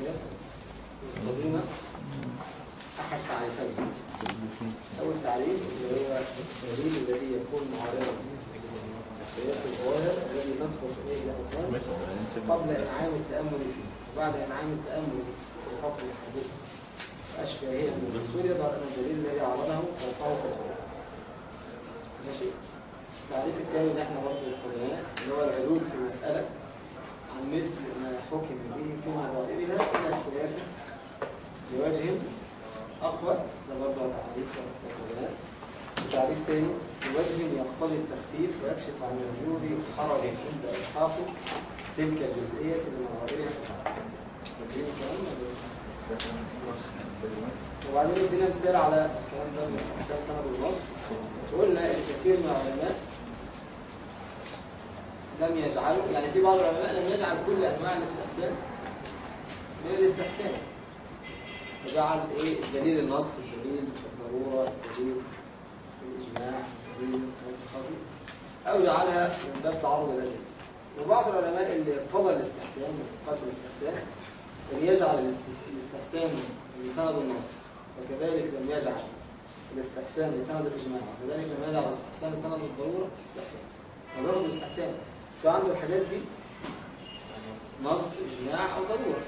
الاستحسان القديمة أحد تعريفين. أول تعريف اللي هو الدليل الذي يكون معارضا قياس الظاهر الذي نسبق إليه الأخبار قبل إنعام التأمل فيه. وبعد إنعام التأمل في حكم الحادثة وأشباهه من الرسول يظهر أن الدليل الذي عرضه فوقه كثيرا ماشي. التعريف الثاني اللي إحنا برضه اتخذناه اللي هو العدول في المسألة. مثل ما حكم به في مظاهرها إلى الخلاف بوجه أقوى ده برضه تعريف وتعريف ثاني بوجه يقتضي التخفيف ويكشف عن وجود حرج عند إلحاق تلك الجزئية فاكرين الكلام ولا وبعدين ادينا مثال على الكلام ده من استحسان سند النص قلنا الكثير من العلماء لم يجعلوا يعني في بعض العلماء لم يجعل كل أنواع الاستحسان من الاستحسان. وجعل إيه؟ دليل النص الدليل الضرورة الدليل الإجماع الدليل القياس الخفي أو جعلها من باب تعارض الأدلة. وبعض العلماء اللي ارتضى الاستحسان فقهاء الاستحسان لم يجعل الاست- الاستحسان لسند النص. وكذلك لم يجعل الاستحسان لسند الإجماع. وكذلك لم يجعل الاستحسان لسند الضرورة استحسان وبرضه الاستحسان. سواء عنده الحاجات دي نص إجماع أو ضرورة.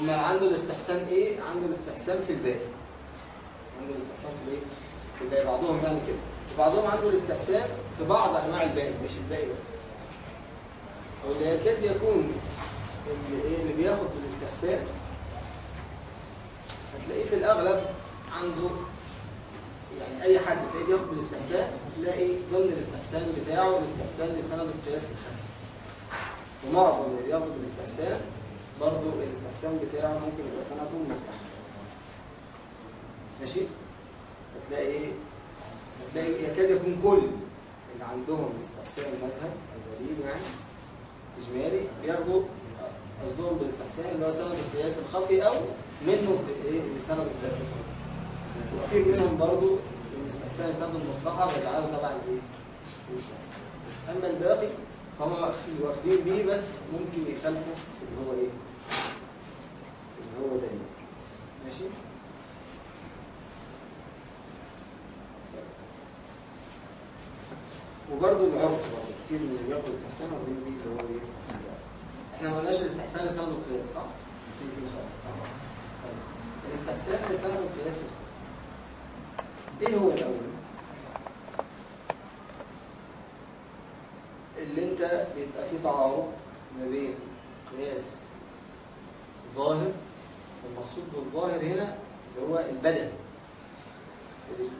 هم عنده الاستحسان إيه؟ عنده الاستحسان في الباقي. عنده الاستحسان في الإيه؟ في الباقي. بعضهم يعني كده. وبعضهم عنده الاستحسان في بعض أنواع الباقي مش الباقي بس. واللي يكاد يكون اللي, إيه؟ اللي بياخد بالاستحسان هتلاقيه في الأغلب عنده يعني أي حد تلاقيه بياخد بالاستحسان تلاقي ضمن الاستحسان بتاعه الاستحسان لسند القياس الخفي. ومعظم اللي بياخد بالاستحسان برضه الاستحسان بتاعه ممكن يبقى سنده مصلحة ماشي؟ هتلاقي إيه؟ هتلاقي يكاد يكون كل اللي عندهم استحسان مذهب أو دليل يعني إجمالي بياخدوا قصدهم بالاستحسان اللي هو سند القياس الخفي أو منه إيه بسند القياس الخفي. وكثير منهم برضو الاستحسان سند المصلحة بيجعله تبع الإيه؟ الاستحسان أما الباقي فهم واخدين بيه بس ممكن يخالفوا اللي هو؟ في اللي هو دايما ماشي؟ وبرضه العرف برضه كتير من اللي بياخد الاستحسان واخدين بيه اللي هو إيه؟ استحسان. إحنا ما قلناش الاستحسان لسند القياس صح؟ في شرح طيب. الاستحسان لسند القياس الخفي. إيه هو الأول؟ اللي أنت بيبقى فيه تعارض ما بين قياس ظاهر والمقصود بالظاهر هنا اللي هو البدن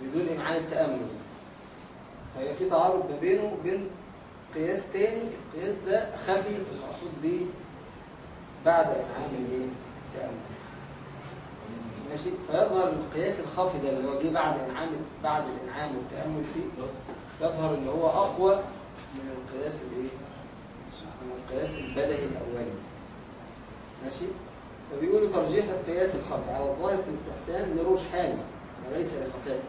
بدون امعان التأمل. فهي في تعارض ما بينه وبين قياس تاني القياس ده خفي المقصود به بعد الإيه؟ التأمل. ماشي؟ فيظهر القياس الخفي ده اللي هو جه بعد انعام بعد الإنعام والتأمل فيه. يظهر إن هو أقوى من القياس الإيه؟ من القياس البدهي الأولي. ماشي؟ فبيقولوا ترجيح القياس الخفي على الظاهر في الاستحسان لرجحان وليس لخفاء.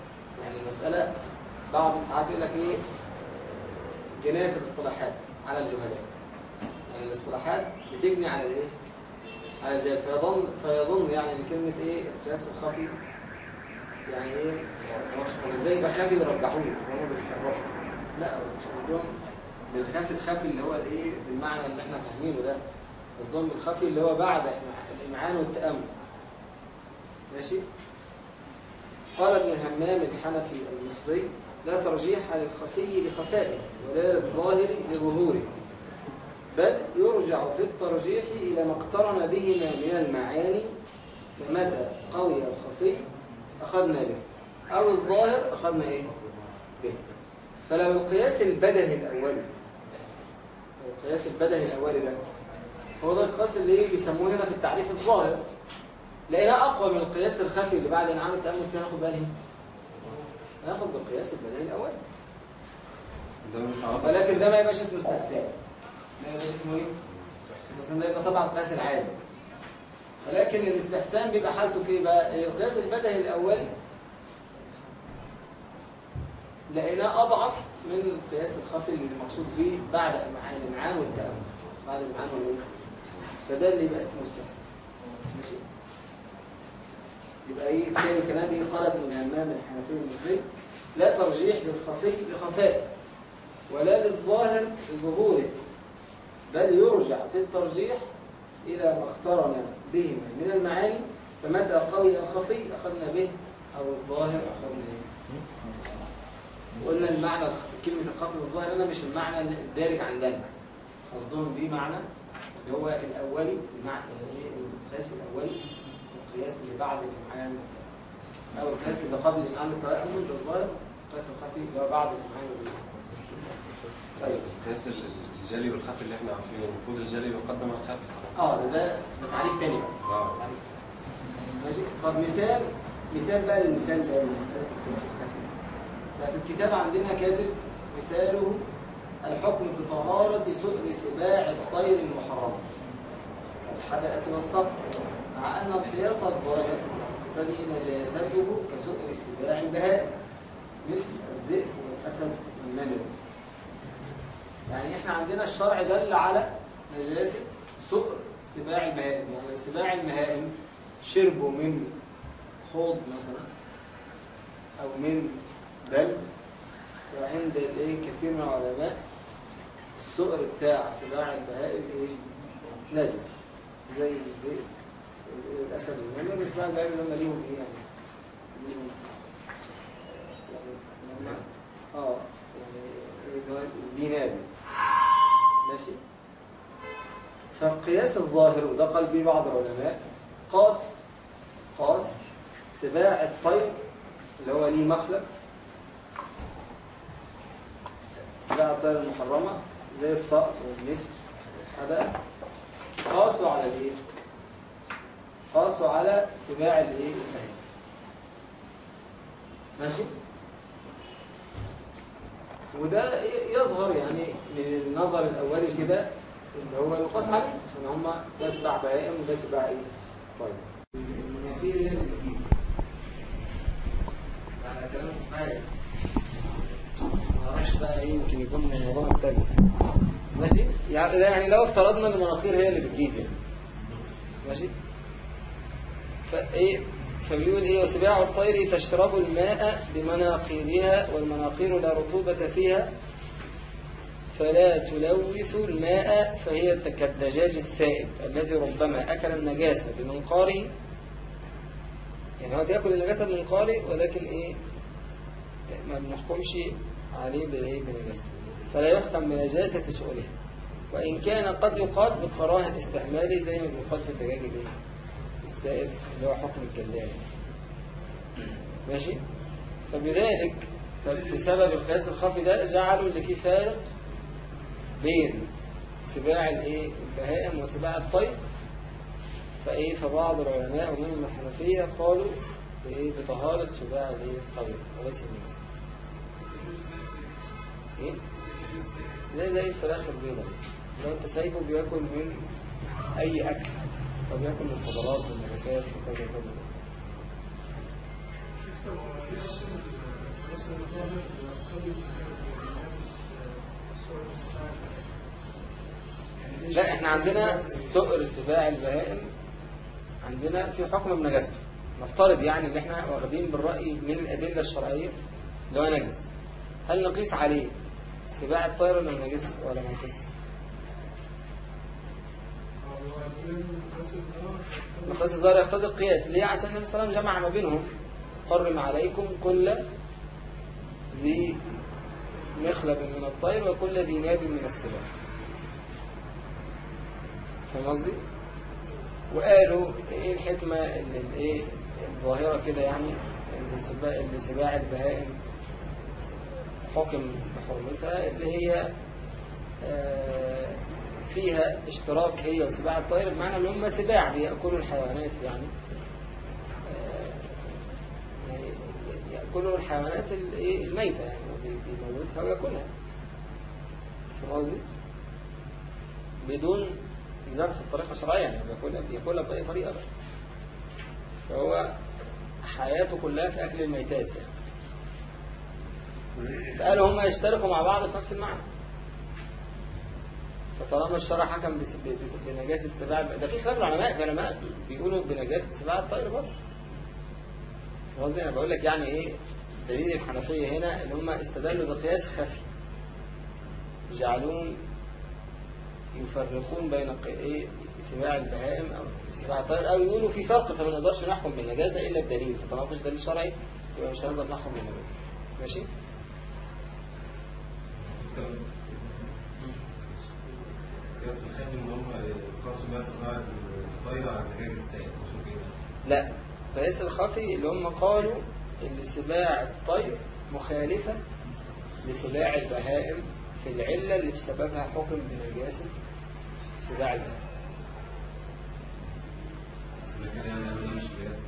يعني المسألة بعض ساعات يقول لك إيه؟ جناية الاصطلاحات على الجهلاء يعني الاصطلاحات بتجني على الإيه؟ على الجهل فيظن فيظن يعني إن كلمة إيه؟ القياس الخفي يعني إيه؟ هو إزاي يبقى خفي يرجحوه؟ هم بيحرفوا لا هو مش قصدهم بالخفي الخفي اللي هو الايه بالمعنى اللي إحنا فاهمينه ده. قصدهم بالخفي اللي هو بعد الإمعان والتأمل. ماشي؟ قال ابن همام الحنفي المصري لا ترجيح للخفي لخفائه ولا للظاهر لظهوره. بل يرجع في الترجيح إلى ما اقترن بهما من المعاني فمتى قوي الخفي أخذنا به أو الظاهر أخذنا إيه؟ به. فلو القياس البدهي الأولي القياس البدهي الأولي ده هو ده القياس اللي بيسموه هنا في التعريف الظاهر. لقيناه أقوى من القياس الخفي اللي بعد انعام التأمل فيه ناخد بالي. ناخد بالقياس البدهي الأولي ولكن ده ما يبقاش اسمه استحسان ده يبقى ده يبقى طبعا القياس العادي ولكن الاستحسان بيبقى حالته في بقى؟ القياس البدهي الاولي لقيناه أضعف من القياس الخفي اللي المقصود به بعد الامعان والتامل بعد الامعان والإيه؟ فده اللي يبقى اسمه استحسان. ماشي؟ يبقى إيه؟ تاني كلام إيه؟ قال ابن الهمام الحنفي المصري لا ترجيح للخفي بخفاء ولا للظاهر بظهوره. بل يرجع في الترجيح إلى ما اقترن بهما. من المعاني فمتى قوي الخفي أخذنا به أو الظاهر أخذنا به. قلنا المعنى كلمة الخفي والظاهر هنا مش المعنى الدارج عندنا قصدهم بيه معنى اللي هو الأولي المعنى القياس الأولي القياس اللي بعد الإمعان أو القياس اللي قبل الإمعان التأمل بالظاهر القياس الخفي اللي هو بعد بالظاهر طيب. القياس ال- الجلي والخفي اللي إحنا عارفينه. المفروض الجلي يقدم على الخفي؟ آه ده ده تعريف تاني بقى. آه. ماشي. طب مثال مثال بقى للمثال لمسألة القياس الخفي ففي الكتاب عندنا كاتب مثاله الحكم بطهارة سؤر سباع الطير المحرمة الحدقة والصقر مع أن القياس الظاهر تقتضي نجاسته كسؤر سباع البهائم مثل الذئب والأسد والنمر يعني إحنا عندنا الشرع دل على نجاسة سؤر سباع البهائم يعني سباع البهائم شربوا من حوض مثلا أو من دلو وعند الإيه كثير من العلماء السؤر بتاع سباع البهائم إيه؟ نجس. زي الأسد. والنمر سباع البهائم لما ليهم إيه يعني. يعني آه يعني إيه؟ الزيناب ماشي فالقياس الظاهر وده قال به بعض العلماء قاس قاس سباع الطير اللي هو ليه مخلب سباع الطير المحرمة زي الصقر والنسر هذا قاسوا على الايه؟ قاسوا على سباع الايه؟ ماشي؟ وده يظهر يعني من النظر الاولي كده اللي هو يقاس عليه عشان هما ده سباع بهائم وده سباع إيه؟ طيب. المناخير هي اللي على كلام بقى إيه يمكن يكون من الموضوع مختلف ماشي؟ يعني يعني لو افترضنا إن المناخير هي اللي بتجيب يعني. ماشي؟ فإيه؟ فبيقول إيه وسباع الطير تشرب الماء بمناقيرها والمناقير لا رطوبة فيها فلا تلوث الماء فهي كالدجاج السائب الذي ربما أكل النجاسة بمنقاره. يعني هو بيأكل النجاسة بمنقاره ولكن إيه ما بنحكمش عليه بإيه بنجاسة فلا يحكم بنجاسة سؤله. وإن كان قد يقال بكراهة استعماله زي ما بيقال في الدجاج الإيه. السائب اللي هو حكم الجلال ماشي؟ فبذلك ففي سبب القياس الخفي ده جعلوا اللي فيه فارق بين سباع الايه؟ البهائم وسباع الطير. فايه؟ فبعض العلماء ومنهم الحنفية قالوا بإيه؟ بطهارة سباع الايه؟ الطير. وليس النجس إيه؟ زي الفراخ البيضاء. لو انت سايبه بياكل من أي أكل. فبياكل من الفضلات والنجاسات وكذا وكذا. لا إحنا عندنا سؤر سباع البهائم. عندنا في حكم بنجاسته نفترض يعني ان إحنا واخدين بالرأي من الأدلة الشرعية اللي هو نجس. هل نقيس عليه سباع الطير ولا نجس ولا ما نقيس؟ مقياس الظاهر يقتضي القياس. ليه؟ عشان النبي صلى الله عليه وسلم جمع ما بينهم. حرم عليكم كل ذي مخلب من الطير وكل ذي ناب من السباع. فاهم قصدي؟ وقالوا إيه الحكمة اللي الايه الظاهرة كده يعني؟ اللي سباع, اللي سباع البهائم حكم بحرمتها اللي هي آه فيها اشتراك هي وسباع الطير بمعنى ان هم سباع بيأكلوا الحيوانات يعني آه يأكلوا الحيوانات الايه الميتة يعني بيموتها ويأكلها فاهم قصدي؟ بدون ذبح بطريقة شرعية يعني بياكلها بيأكلها بأي طريقة بقى. فهو حياته كلها في أكل الميتات يعني فقالوا هم يشتركوا مع بعض في نفس المعنى فطالما الشرع حكم بنجاسة سباع ده في خلاف العلماء في علماء بيقولوا بنجاسة سباع الطير برضه. قصدي أنا بقول لك يعني إيه دليل الحنفية هنا إن هم استدلوا بقياس خفي. يجعلون يفرقون بين إيه سباع البهائم أو سباع الطير أو يقولوا في فرق فما نقدرش نحكم بالنجاسة إلا الدليل فطالما مفيش دليل شرعي يبقى مش هنقدر نحكم بالنجاسة. ماشي؟ قياس الخافي ان هم يقاسوا بقى صناعة الطايرة على الدجاج السائل شوف لا قياس الخفي اللي هم قالوا إن سباع الطير مخالفة لسباع البهائم في العلة اللي بسببها حكم بنجاسة سباع البهائم. بس ده كان يعني القياس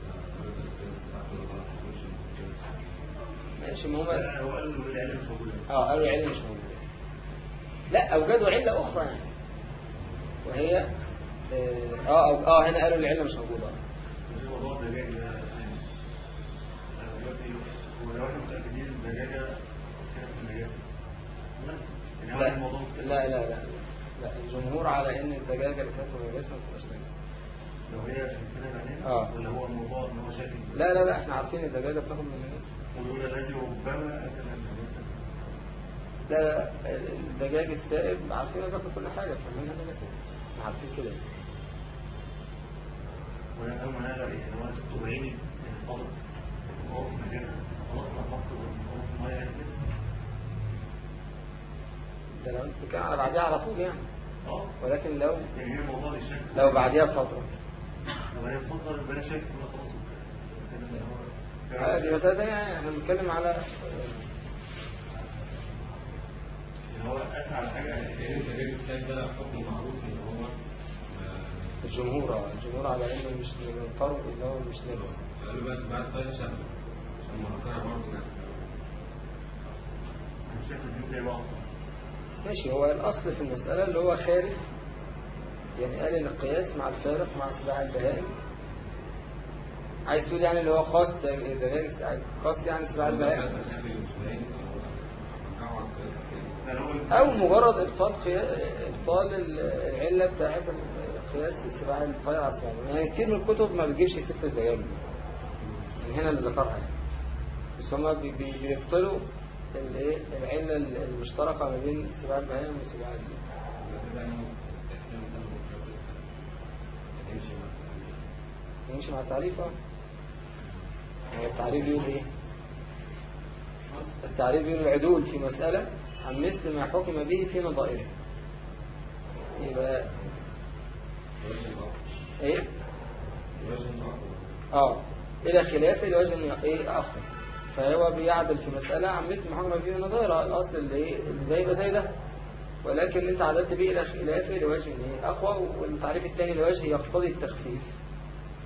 ماشي ما هم هو قال العلم مش موجودة. آه قالوا العلة مش موجودة. لا أوجدوا علة أخرى يعني. وهي آه آه, آه هنا قالوا العلة مش موجودة نجاسة لا لا. لا لا لا الجمهور على إن الدجاجة اللي كانت نجاسة ما تبقاش نجاسة لو هي شايفينها بعينيها آه. ولا هو الموضوع ان هو شايف لا لا لا إحنا عارفين الدجاجة بتاخد من الناس ويقول الذي ربما اكل لا الدجاج السائب عارفين بياكل كل حاجة فمنها إحنا عارفين كده. ما أنا يعني هو بعيني يعني فقط هو في نجاسة خلاص أنا حطه هو في المية نجاسة ده لو انت بتتكلم على بعديها على طول يعني. آه. ولكن لو يعني الموضوع يشك لو بعديها بفترة. لو هي فترة يبقى أنا شايف ان خلاص. آه، دي مسألة يعني. إحنا بنتكلم على يعني هو على حاجة لأن الدجاج السائل ده حكم معروف إن هو آه، الجمهور آه، الجمهور على إنه مش الطرق اللي هو مش نجس قالوا بس بعد الطايرة شبه عشان مركرة برضه يعني بعض ماشي هو الأصل في المسألة اللي هو خارف يعني قال القياس مع الفارق مع سباع البهائم. عايز تقول يعني اللي هو دجاج دجاج- قاس يعني سباع البهائم قياس الخافي للسائل رجعوا على القياس التاني يعني هو أو مجرد إبطال. إبطال ال- العلة بتاعت القياس سباع الطير على سباع البهائم. يعني كتير من الكتب ما بتجيبش ست الدجاج دي يعني هنا اللي ذكرها يعني بس هما بي- بي- بيبطلوا العلة المشتركة ما بين سباع البهائم وسباع يمشي مع التعريف آه التعريف بيقول إيه التعريف بيقول العدول في مسألة عن مثل ما حكم به في نظائره. يبقى إيه؟ آه. إلى خلافه لوجه إيه؟ آخر. فهو بيعدل في مسألة عن مثل ما حكم فيه نظائره. الأصل اللي ده يبقى زي ده. ولكن أنت عدلت به إلى خلافه لوجه إيه؟ أقوى والتعريف الثاني لوجه يقتضي التخفيف.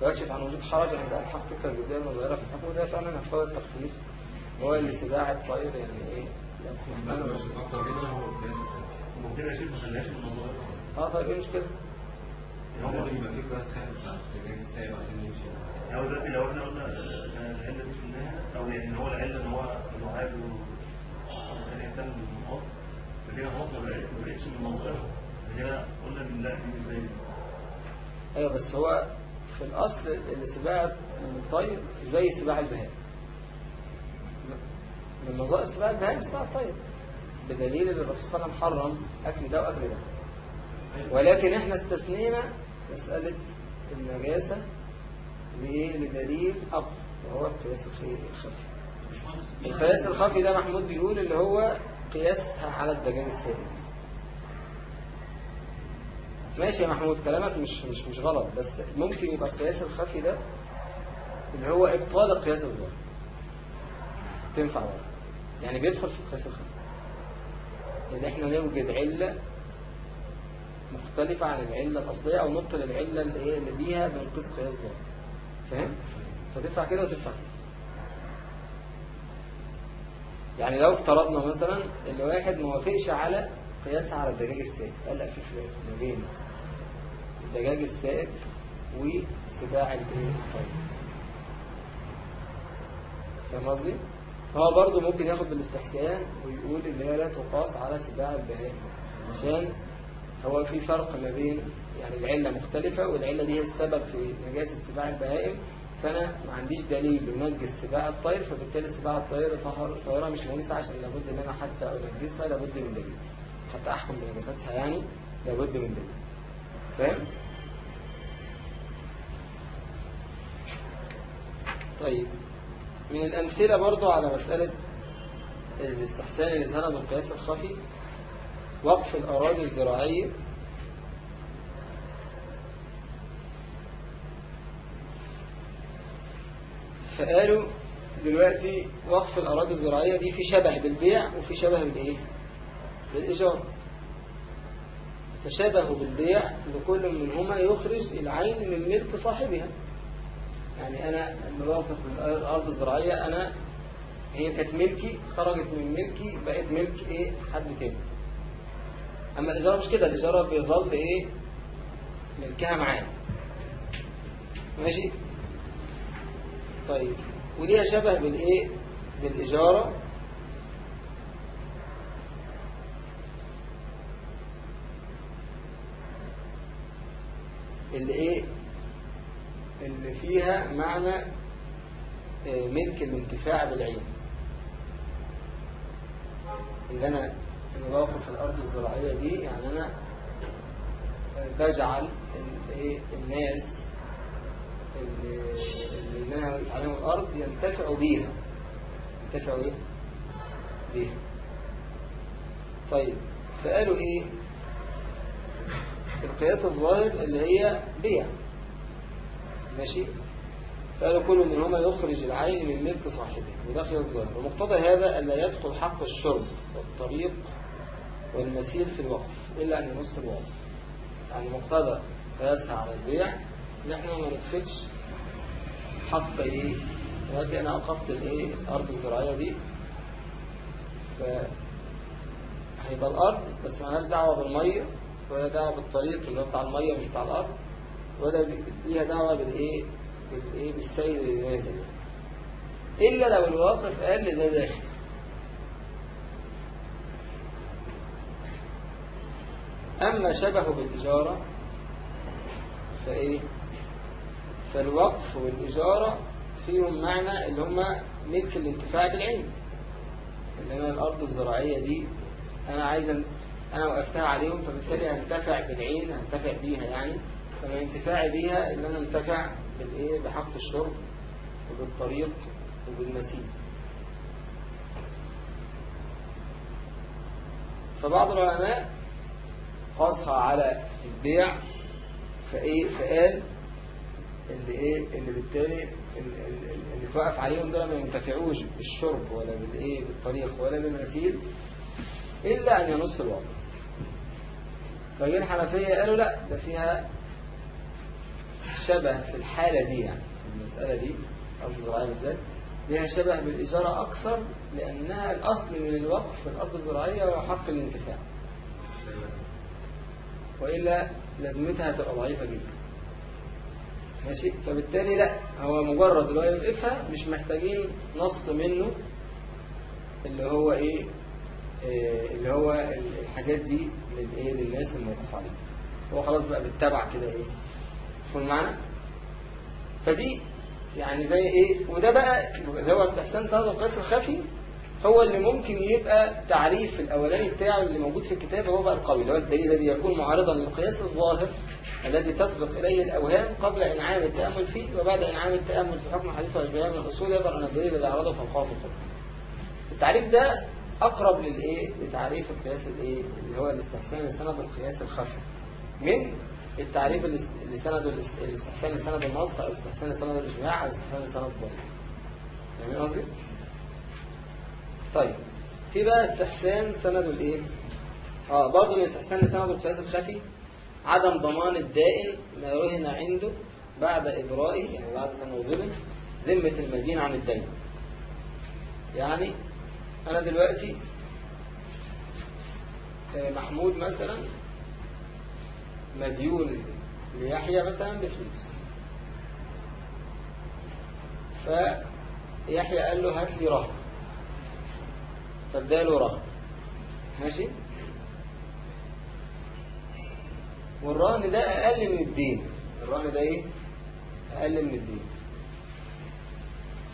ويكشف عن وجود حرج عند الحق تلك الجزئيه المظاهره في الحكم وده فعلا يقتضي التخفيف. هو اللي سباع الطير يعني إيه؟ هو يبقى في بس هو في الأصل اللي سباع الطير زي سباع البهائم من نظائر سباع البهائم سباع الطير بدليل إن الرسول صلى الله عليه وسلم حرم أكل ده وأكل ده. ولكن إحنا استثنينا مسألة النجاسة لإيه؟ لدليل أقوى وهو القياس الخفي. القياس الخفي ده محمود بيقول اللي هو قياسها على الدجاج السائل. ماشي يا محمود كلامك مش مش مش غلط بس ممكن يبقى القياس الخفي ده اللي هو إبطال القياس الظاهر تنفع بقى يعني بيدخل في القياس الخفي إن إحنا نوجد علة مختلفة عن العلة الأصلية أو نبطل العلة اللي هي اللي بيها بنقيس قياس ظاهر فاهم؟ فتنفع كده وتنفع. كده يعني لو افترضنا مثلا إن واحد ما وافقش على قياسها على الدجاج السائل. قال لا في خلاف ما بين الدجاج السائل وسباع الإيه؟ الطير فاهم قصدي؟ فهو برضه ممكن ياخد بالاستحسان ويقول ان هي لا تقاس على سباع البهائم. عشان هو في فرق ما بين يعني العلة مختلفة والعلة دي هي السبب في نجاسة سباع البهائم. فأنا ما عنديش دليل ينجس سباع الطير فبالتالي سباع الطير طهر طائرة مش نجسة عشان لابد إن أنا حتى أنجسها لابد من دليل. حتى أحكم بنجاستها يعني لابد من دليل. فاهم؟ طيب. من الأمثلة برضو على مسألة الاستحسان اللي سند القياس الخفي وقف الأراضي الزراعية. فقالوا دلوقتي وقف الأراضي الزراعية دي في شبه بالبيع وفي شبه بالإيه؟ بالإيجار. فشبه بالبيع لكل منهما يخرج العين من ملك صاحبها. يعني أنا بوقف الأرض الزراعية أنا هي كانت ملكي خرجت من ملكي بقت ملك إيه؟ حد تاني. أما الإجارة مش كده الإجارة بيظل إيه؟ ملكها معايا. ماشي؟ طيب وليها شبه بالإيه؟ بالإجارة. اللي إيه؟ اللي فيها معنى آه، ملك الانتفاع بالعين. اللي أنا أنا بوقف الأرض الزراعية دي يعني أنا آه، بجعل إيه الناس اللي اللي أنا واقف عليهم الأرض ينتفعوا بيها. ينتفعوا إيه؟ بيها. طيب فقالوا إيه؟ القياس الظاهر اللي هي بيع. ماشي؟ فقالوا كل منهما يخرج العين من ملك صاحبه وده قياس ظاهر ومقتضى هذا ألا يدخل حق الشرب والطريق والمسير في الوقف إلا أن ينص الوقف. يعني مقتضى قياسها على البيع. إن إحنا ما ندخلش حق إيه؟ دلوقتي أنا أوقفت الإيه؟ الأرض الزراعية دي. ف هيبقى الأرض بس مالهاش دعوة بالمية ولا دعوة بالطريق اللي هو بتاع المية مش بتاع الأرض. ولا ليها دعوة بالإيه؟ بالإيه؟ بالسيل اللي نازل إلا لو الواقف قال ده داخل. أما شبهه بالإجارة فإيه؟ فالوقف والإجارة فيهم معنى اللي هما ملك الانتفاع بالعين اللي أنا الأرض الزراعية دي أنا عايز أن- أنا وقفتها عليهم فبالتالي هنتفع بالعين هنتفع بيها يعني. فمن انتفاعي بيها إن أنا انتفع بالإيه؟ بحق الشرب وبالطريق وبالمسير فبعض العلماء قاسها على البيع فإيه؟ فقال اللي إيه؟ اللي بالتالي اللي, توقف عليهم دول ما ينتفعوش بالشرب ولا بالإيه؟ بالطريق ولا بالغسيل إلا أن ينص الوقت فجي الحنفية قالوا لا ده فيها شبه في الحالة دي يعني في المسألة دي أو الزراعيه بالذات ليها شبه بالإجارة أكثر لأنها الأصل من الوقف في الأرض الزراعية هو حق الانتفاع. وإلا لازمتها هتبقى ضعيفة جدا. ماشي؟ فبالتالي لأ هو مجرد اللي هو يوقفها مش محتاجين نص منه اللي هو إيه إيه اللي هو الحاجات دي للايه للناس الموقوف عليها. هو خلاص بقى بالتبع كده إيه فهم معنا فدي يعني زي إيه؟ وده بقى اللي هو استحسان سند القياس الخفي هو اللي ممكن يبقى تعريف الأولاني بتاعه اللي موجود في الكتاب هو بقى القوي اللي هو الدليل الذي يكون معارضا للقياس الظاهر الذي تسبق إليه الأوهام قبل إنعام التأمل فيه وبعد إنعام التأمل في حكم حديث واشباهه من الأصول يظهر أن الدليل الذي عرضه فوقه في التعريف ده أقرب للإيه؟ لتعريف القياس الإيه؟ اللي هو الاستحسان لسند القياس الخفي. من التعريف اللي سنده الاست- الاستحسان لسند النص أو الاستحسان لسند الإجماع أو الاستحسان لسند الضرب فاهمين قصدي؟ طيب في بقى استحسان سند الإيه؟ آه برضه من استحسان لسند القياس الخفي عدم ضمان الدائن ما رهن عنده بعد إبرائه يعني بعد تنازله ذمة المدين عن الدين. يعني أنا دلوقتي آه، محمود مثلا مديون ليحيى مثلا بفلوس. فيحيى قال له هات لي رهن. فاداله رهن. ماشي؟ والرهن ده أقل من الدين. الرهن ده إيه؟ أقل من الدين.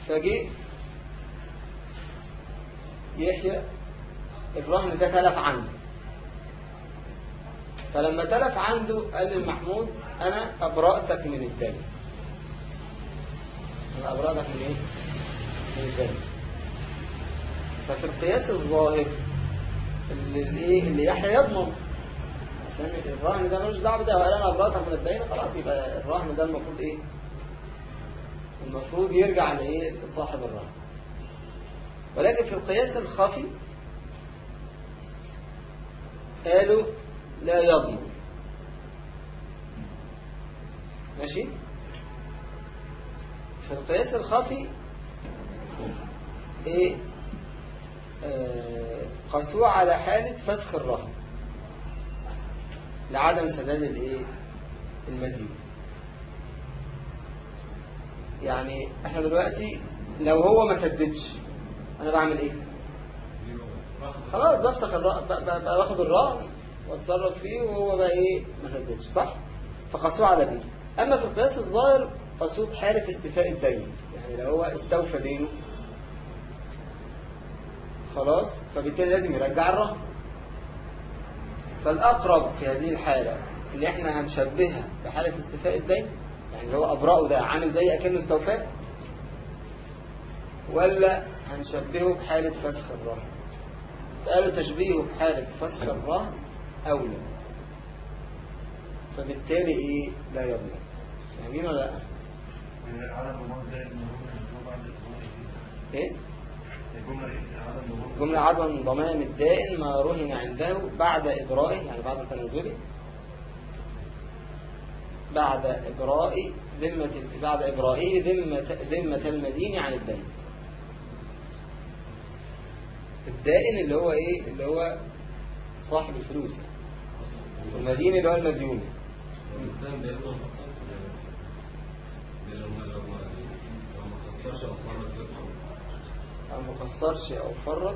فجه يحيى الرهن ده تلف عنده. فلما تلف عنده قال للمحمود أنا أبرأتك من الدم. أنا أبرأتك من إيه؟ من الدم. ففي القياس الظاهر اللي الايه اللي يحيى يضمن عشان الرهن ده ملوش دعوة بده وقال أنا أبرأتك من الدين خلاص يبقى الرهن ده المفروض إيه؟ المفروض يرجع لإيه؟ لصاحب الرهن. ولكن في القياس الخفي قالوا لا يضمن. ماشي؟ في القياس الخفي إيه؟ آه، قاسوة على حالة فسخ الرهن. لعدم سداد الإيه؟ المدين يعني إحنا دلوقتي لو هو ما سددش أنا بعمل إيه؟ خلاص بفسخ الرهن باخد الرهن. واتصرف فيه وهو بقى إيه؟ ما سددش صح؟ فقاسوه على دي أما في القياس الظاهر قاسوه بحالة استيفاء الدين. يعني لو هو استوفى دينه خلاص؟ فبالتالي لازم يرجع الرهن. فالأقرب في هذه الحالة اللي إحنا هنشبهها بحالة استيفاء الدين يعني هو أبرأه ده عامل زي أكنه استوفاه ولا هنشبهه بحالة فسخ الرهن؟ فقالوا تشبيهه بحالة فسخ الرهن أولى. فبالتالي إيه؟ لا يضمن فاهمين ولا لأ؟ ضمان جملة عدم ضمان الدائن ما رهن عنده بعد إبرائه يعني بعد تنازله بعد إبراء ذمة بعد إبرائه ذمة ذمة المدين عن الدين الدائن اللي هو إيه؟ اللي هو صاحب الفلوس يعني. والمدين اللي هو المديون أو ما قصرش أو فرط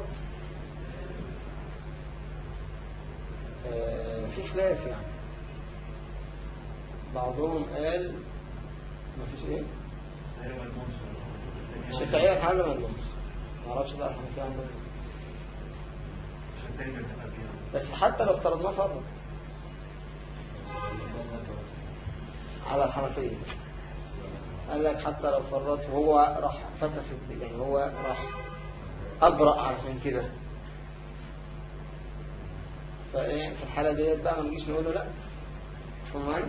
آه، في خلاف يعني. بعضهم قال ما فيش إيه؟ الشافعية الحل ما عندهمش. ما أعرفش بقى الحنفية عندهم إيه. بس حتى لو افترضناه فرط. على الحنفية قال لك حتى لو فرط وهو راح فسخ يعني هو راح أبرأ علشان كده. فإيه في الحالة ديت بقى ما نجيش نقول له لا. مفهوم معانا؟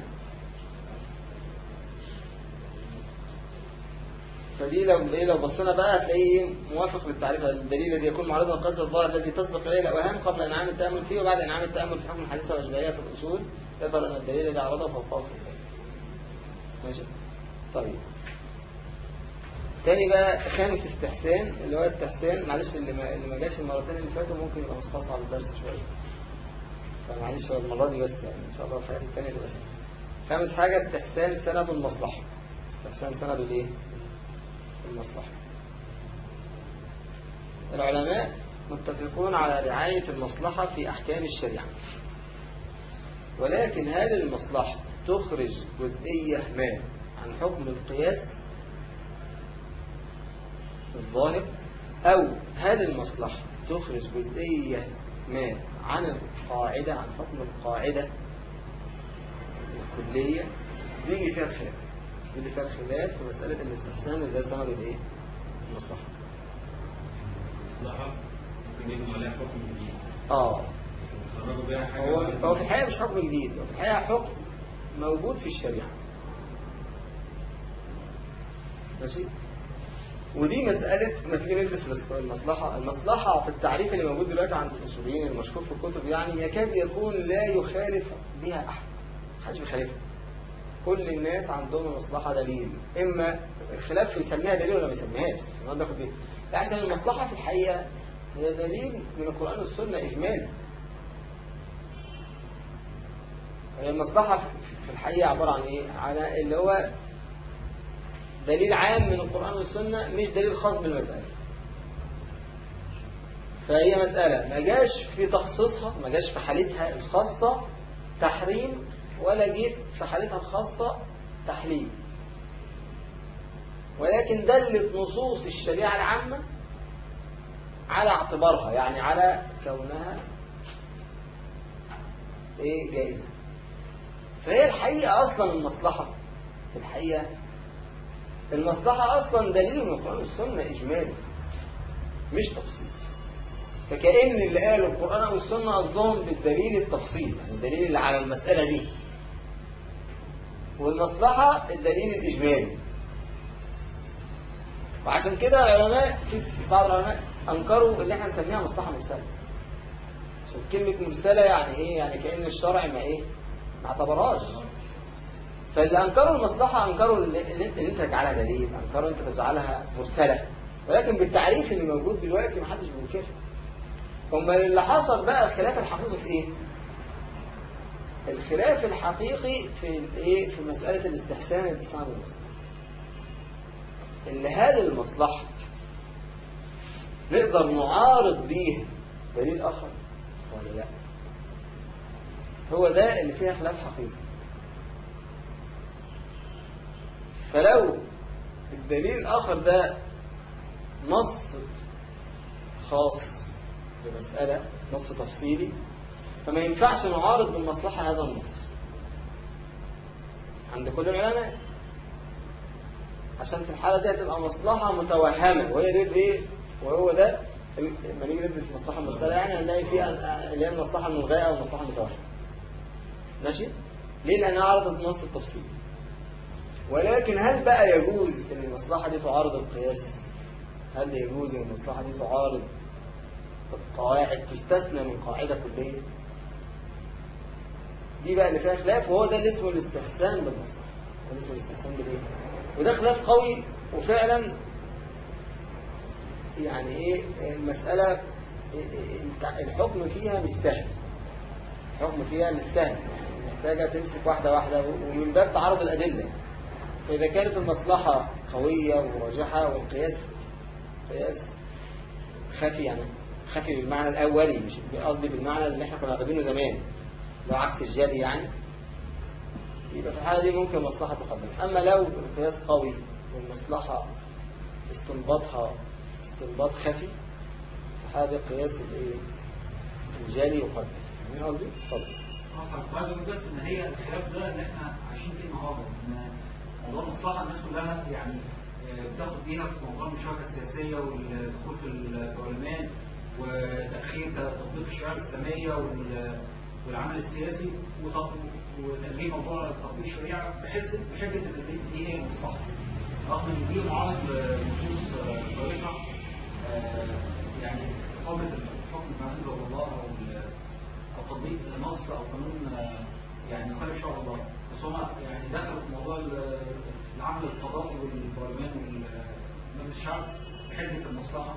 فدي لو إيه لو بصينا بقى هتلاقيه موافق للتعريف. الدليل الذي يكون معرضا لقصر الظاهر الذي تسبق إليه الاوهام قبل انعام التأمل فيه وبعد إنعام التأمل في حكم الحديث واشباهيه في الأصول. يظهر أن الدليل الذي عرضه فوقه في الفهم. ماشي؟ طيب. تاني بقى خامس استحسان اللي هو استحسان معلش اللي ما, اللي ما جاش المرتين اللي فاتوا ممكن يبقى مستصعب الدرس شوية. فمعلش هو المرة دي بس يعني إن شاء الله الحاجات التانية تبقى خامس حاجة استحسان سند المصلحة. استحسان سند الإيه؟ المصلحة. العلماء متفقون على رعاية المصلحة في أحكام الشريعة. ولكن هل المصلحة تخرج جزئية ما عن حكم القياس الظاهر أو هل المصلحة تخرج جزئية ما عن القاعدة عن حكم القاعدة الكلية. دي اللي فيها الخلاف دي اللي فيها الخلاف في مسألة الاستحسان اللي ده سند الايه المصلحة مصلحة ممكن يبنوا عليها حكم جديد. حاجة هو هو في الحقيقة مش حكم جديد هو في الحقيقة حكم موجود في الشريعة. ماشي؟ ودي مسألة ما تيجي ندرس المصلحة المصلحة في التعريف اللي موجود دلوقتي عند الأصوليين المشهور في الكتب يعني يكاد يكون لا يخالف بها أحد. محدش بيخالفها. كل الناس عندهم المصلحة دليل. إما الخلاف يسميها دليل ولا ما يسميهاش ناخد بيه. لأ عشان المصلحة في الحقيقة هي دليل من القرآن والسنة إجمالي المصلحة في الحقيقة عبارة عن إيه؟ على اللي هو دليل عام من القرآن والسنة مش دليل خاص بالمسألة. فهي مسألة ما جاش في تخصيصها ما جاش في حالتها الخاصة تحريم ولا جه في حالتها الخاصة تحليل. ولكن دلت نصوص الشريعة العامة على اعتبارها يعني على كونها إيه؟ جائزة. فهي الحقيقة أصلا المصلحة. في الحقيقة المصلحة أصلا دليل من القرآن والسنة إجمالي مش تفصيل. فكأن اللي قالوا القرآن والسنة قصدهم بالدليل التفصيل يعني الدليل اللي على المسألة دي. والمصلحة الدليل الإجمالي. وعشان كده العلماء في بعض العلماء أنكروا اللي إحنا نسميها مصلحة مرسلة. عشان كلمة مرسلة يعني إيه؟ يعني كأن الشرع ما إيه؟ ما اعتبرهاش. فاللي أنكروا المصلحة أنكروا اللي انت اللي أنت تجعلها دليل أنكروا أنت تجعلها مرسلة. ولكن بالتعريف اللي موجود دلوقتي محدش بينكرها هم اللي حصل بقى الخلاف الحقيقي في إيه؟ الخلاف الحقيقي في الإيه؟ في مسألة الاستحسان والاتساع بالمصلحة. اللي هل المصلحة نقدر نعارض بيه دليل آخر ولا لأ؟ هو ده اللي فيها خلاف حقيقي. فلو الدليل الآخر ده نص خاص بمسألة نص تفصيلي فما ينفعش نعارض بالمصلحة هذا النص. عند كل العلماء. عشان في الحالة دي هتبقى مصلحة متوهمة. وهي دي إيه وهو ده لما نيجي ندرس مصلحة مرسلة يعني هنلاقي فيها اللي هي المصلحة الملغاة أو المصلحة المتوهمة. ماشي؟ ليه؟ لأنها عرضت نص التفصيل. ولكن هل بقى يجوز إن المصلحة دي تعارض القياس؟ هل يجوز إن المصلحة دي تعارض قواعد تستثنى من قاعدة كلية؟ دي بقى اللي فيها خلاف وهو ده اللي اسمه الاستحسان بالمصلحة. ده اللي اسمه الاستحسان بالإيه؟ وده خلاف قوي وفعلا يعني إيه؟ المسألة الحكم فيها مش سهل. الحكم فيها مش سهل. محتاجة تمسك واحدة واحدة ومن باب تعارض الأدلة. فإذا كانت المصلحة قوية وراجحة والقياس قياس خفي يعني خفي بالمعنى الأولي مش قصدي بالمعنى اللي إحنا كنا واخدينه زمان لو عكس الجلي يعني يبقى في الحالة دي ممكن المصلحة تقدم. أما لو القياس قوي والمصلحة استنباطها استنباط خفي هذا قياس الإيه؟ الجالي يقدم. فاهمين قصدي؟ اتفضل. كنت عايز أقول بس إن هي الخلاف ده اللي إحنا عايشين فيه النهارده إن موضوع المصلحة الناس كلها يعني آه، بتاخد بيها في موضوع المشاركة السياسية والدخول في البرلمان وتأخير تطبيق الشريعة الإسلامية وال- والعمل السياسي وتأجيل موضوع تطبيق الشريعة بحيث بحجة إن دي هي المصلحة. رغم إن دي معارض نصوص صريحه آه، يعني قامت الحكم بما انزل الله أو ال- أو تطبيق نص أو قانون آه، يعني يخالف شرع الله بس هم يعني دخلوا في موضوع ال- العمل القضائي والبرلمان ومجلس الشعب بحجة المصلحة.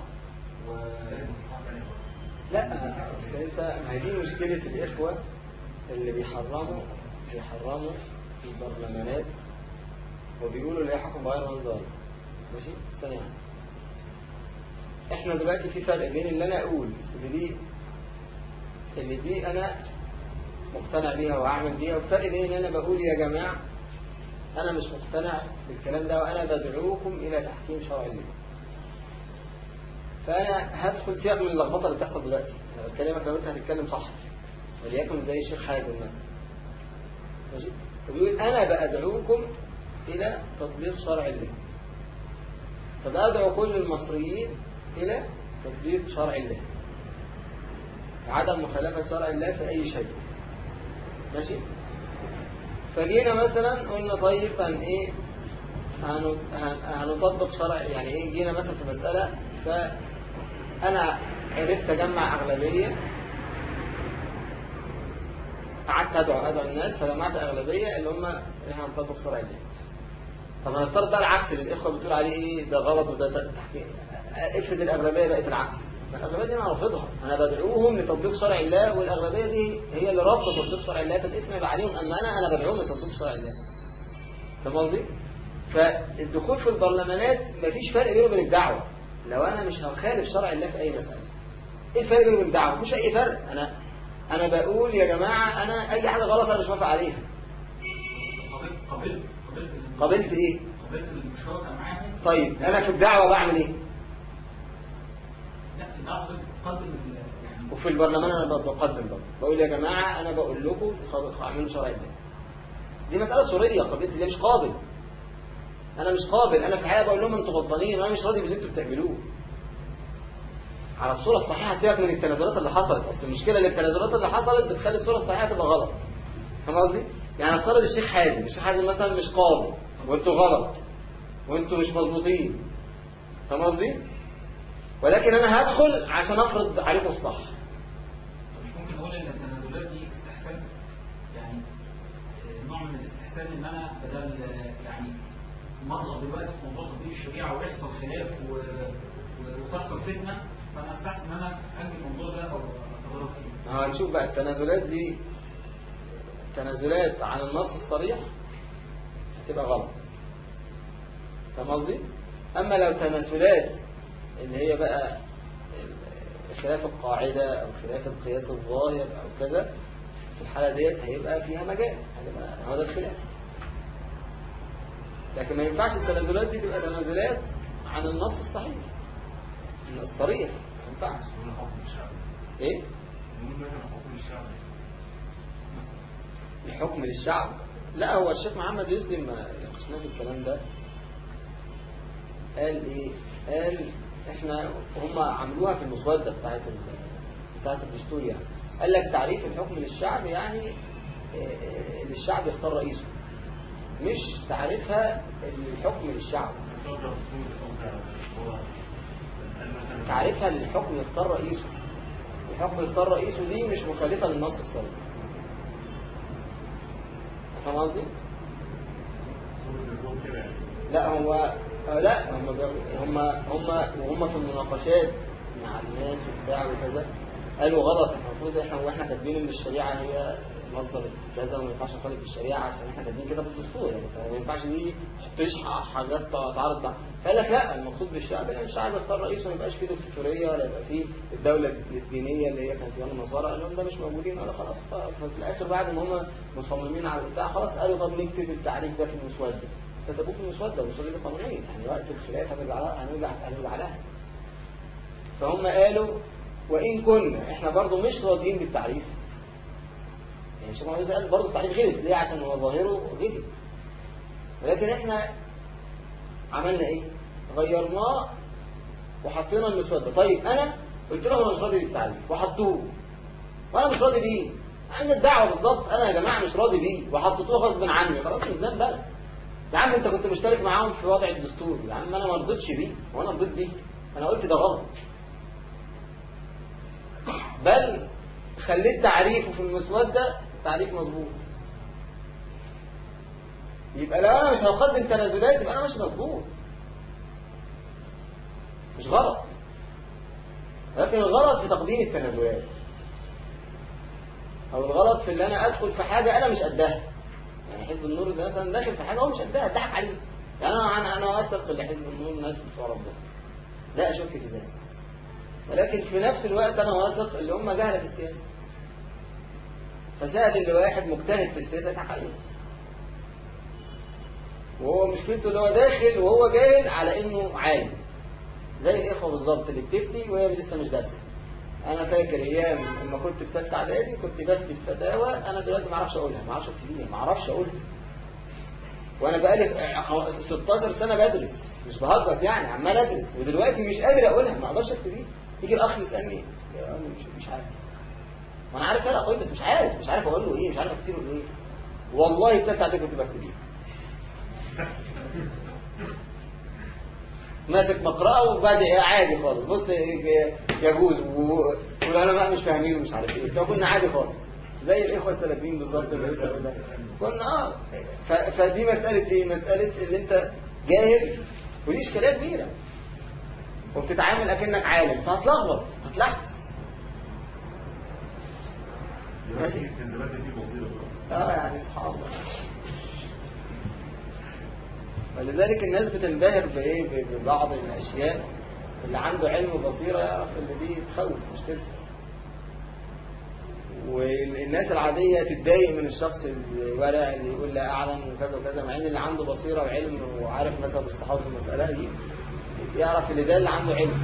الثانية لا اصل أنت ما هي دي مشكلة الإخوة اللي بيحرموا بيحرموا البرلمانات وبيقولوا لا يحكم بغير من ماشي؟ واحدة. إحنا دلوقتي في فرق بين اللي أنا أقول اللي دي اللي دي أنا مقتنع بيها وهعمل بيها والفرق بين اللي أنا بقول يا جماعة أنا مش مقتنع بالكلام ده وأنا بدعوكم إلى تحكيم شرع الله فأنا هدخل سياق من اللخبطة اللي بتحصل دلوقتي. أنا بكلمك لو أنت هتتكلم صح وليكن زي الشيخ حازم مثلا. ماشي؟ فبيقول أنا بأدعوكم إلى تطبيق شرع الله. فبادعو كل المصريين إلى تطبيق شرع الله. عدم مخالفة شرع الله في أي شيء. ماشي؟ فجينا مثلا قلنا طيب هن هن- هنطبق شرع يعني إيه؟ جينا مثلا في مسألة فأنا عرفت أجمع أغلبية. قعدت أدعو أدعو الناس فجمعت أغلبية اللي هم هنطبق شرع الله. طب هنفترض بقى العكس اللي الإخوة بتقول عليه إيه؟ ده غلط وده ده تحكيم افرض الأغلبية بقت العكس. الأغلبية دي أنا رافضها. أنا بدعوهم لتطبيق شرع الله والأغلبية دي هي اللي رافضة تطبيق شرع الله فالاسم يبقى عليهم أما أنا أنا بدعوهم لتطبيق شرع الله. فاهم قصدي؟ فالدخول في البرلمانات مفيش فرق بينه وبين الدعوة. لو أنا مش هخالف شرع الله في أي مسألة إيه الفرق بينه وبين الدعوة؟ مفيش أي فرق. أنا أنا بقول يا جماعة أنا أي حاجة غلط أنا مش موافق عليها. قبلت قبلت قابلت إيه؟ قبلت المشاركة معاهم؟ طيب أنا في الدعوة بعمل إيه لا في الدعوه ده بتقدم ال- يعني وفي البرلمان أنا بقدم برضه بقول يا جماعة أنا بقول لكم أعملوا شرع الله دي مسألة سورية قابلت دي مش قابل. أنا مش قابل. أنا في الحقيقة بقول لهم أنتوا غلطانين أنا مش راضي باللي أنتوا بتعملوه. على الصورة الصحيحة سيبك من التنازلات اللي حصلت. أصل المشكلة إن التنازلات اللي حصلت بتخلي الصورة الصحيحة تبقى غلط. فاهم قصدي؟ يعني افترض الشيخ حازم الشيخ حازم مثلا مش قابل وأنتوا غلط وأنتوا مش مظبوطين. فاهم قصدي؟ ولكن أنا هدخل عشان أفرض عليكم الصح مش ممكن نقول إن التنازلات دي استحسان يعني آه، نوع من الاستحسان إن أنا بدل يعني ما اضغط دلوقتي في موضوع تطبيق الشريعة ويحصل خلاف و- وتحصل فتنة فأنا أستحسن إن أنا أجل الموضوع ده أو اتغير فيه. هنشوف بقى التنازلات دي تنازلات عن النص الصريح هتبقى غلط فاهم قصدي؟ أما لو تنازلات اللي هي بقى خلاف القاعدة أو خلاف القياس الظاهر أو كذا في الحالة ديت هيبقى فيها مجال هو ده الخلاف. لكن ما ينفعش التنازلات دي تبقى تنازلات عن النص الصحيح الصريح ما ينفعش. إيه؟ الحكم للشعب لا هو الشيخ محمد يسلم ما ناقشناه في الكلام ده. قال إيه؟ قال إحنا هم عملوها في المسودة بتاعت بتاعت الدستور يعني قال لك تعريف الحكم للشعب يعني آه، آه، اللي الشعب يختار رئيسه. مش تعريفها الحكم للشعب. تعريفها للحكم يختار رئيسه. الحكم يختار رئيسه دي مش مخالفة للنص الصريح فاهم قصدي؟ يعني. لا هو آه، لا هم هم هم وهم في المناقشات مع الناس وبتاع وكذا قالوا غلط. إحنا المفروض إحنا وإحنا كاتبين إن الشريعة هي مصدر كذا وما ينفعش نخالف الشريعة عشان إحنا كاتبين كده في الدستور يعني فما ينفعش دي ح- حاجات تعارض مع فقال لك لا المقصود بالشعب يعني الشعب يختار رئيسه ما يبقاش فيه دكتاتورية ولا يبقى فيه الدولة الدينية اللي هي كانت أيام النصارى. قال لهم ده مش موجودين. قالوا خلاص ففي الآخر بعد ما هم مصممين على البتاع خلاص قالوا طب نكتب التعريف ده في المسوده كتبوه في المسوده والمسوده دي قانونيه يعني وقت الخلاف هنرجع هنرجع لها فهم قالوا وإن كنا إحنا برضو مش راضيين بالتعريف يعني الشيخ محمد قال برضو التعريف غلس ليه عشان هو ظاهره غلط ولكن إحنا عملنا إيه غيرناه وحطينا المسودة طيب أنا قلت لهم أنا مش راضي بالتعريف وحطوه وأنا مش راضي بيه عند الدعوة بالظبط أنا يا جماعة مش راضي بيه وحطيتوه غصب عني خلاص مش ذنب بقى يا عم انت كنت مشترك معاهم في وضع الدستور. يا عم أنا ما رضيتش بيه وأنا رضيت بيه. أنا قلت ده غلط. بل خليت تعريفه في المسودة تعريف مظبوط. يبقى لو أنا مش هقدم تنازلات يبقى أنا مش مظبوط. مش غلط. لكن الغلط في تقديم التنازلات. أو الغلط في اللي أنا ادخل في حاجة أنا مش قدها. يعني حزب النور ده مثلا داخل في حاجة هو مش قدها ضحك عليه يعني أنا أنا واثق إن حزب النور ناس بتوع ربنا. لا أشك في ذلك. ولكن في نفس الوقت أنا واثق اللي هم جهله في السياسة. فسهل اللي واحد مجتهد في السياسة يضحك عليه وهو مشكلته اللي هو داخل وهو جاهل على إنه عالم. زي الإخوة بالظبط اللي بتفتي وهي لسه مش دارسة. أنا فاكر أيام لما كنت في ثالثه إعدادي كنت بفتي في فتاوى أنا دلوقتي ما أعرفش أقولها ما أعرفش افتي فيها ما أعرفش أقولها. وأنا بقالي 16 سنة بدرس مش بهجس يعني عمال أدرس ودلوقتي مش قادر أقولها ما أقدرش افتي بيها يجي الأخ يسألني يا مش, مش عارف. ما أنا عارف أنا أقول بس مش عارف مش عارف أقول له إيه مش عارف افتي له إيه. والله في ثالثه إعدادي كنت بفتي بيها ماسك مقرأة وبادئ عادي خالص. بص يجوز. و- والعلماء مش فاهمين ومش عارف إيه كنا عادي خالص. زي الإخوة السلفيين بالظبط اللي لسه. كنا آه فدي مسألة إيه؟ مسألة اللي أنت جاهل. ودي إشكالية كبيرة. وبتتعامل أكنك عالم. فهتلخبط هتلحس. ماشي. آه يعني سبحان الله. ولذلك الناس بتنبهر بإيه؟ ببعض الأشياء اللي عنده علم وبصيرة يعرف ان دي تخوف مش تنفع والناس العادية تتضايق من الشخص الورع اللي يقول لا أعلم وكذا وكذا مع إن اللي عنده بصيرة وعلم وعارف مذهب الصحابة في المسألة دي يعرف اللي ده اللي عنده علم.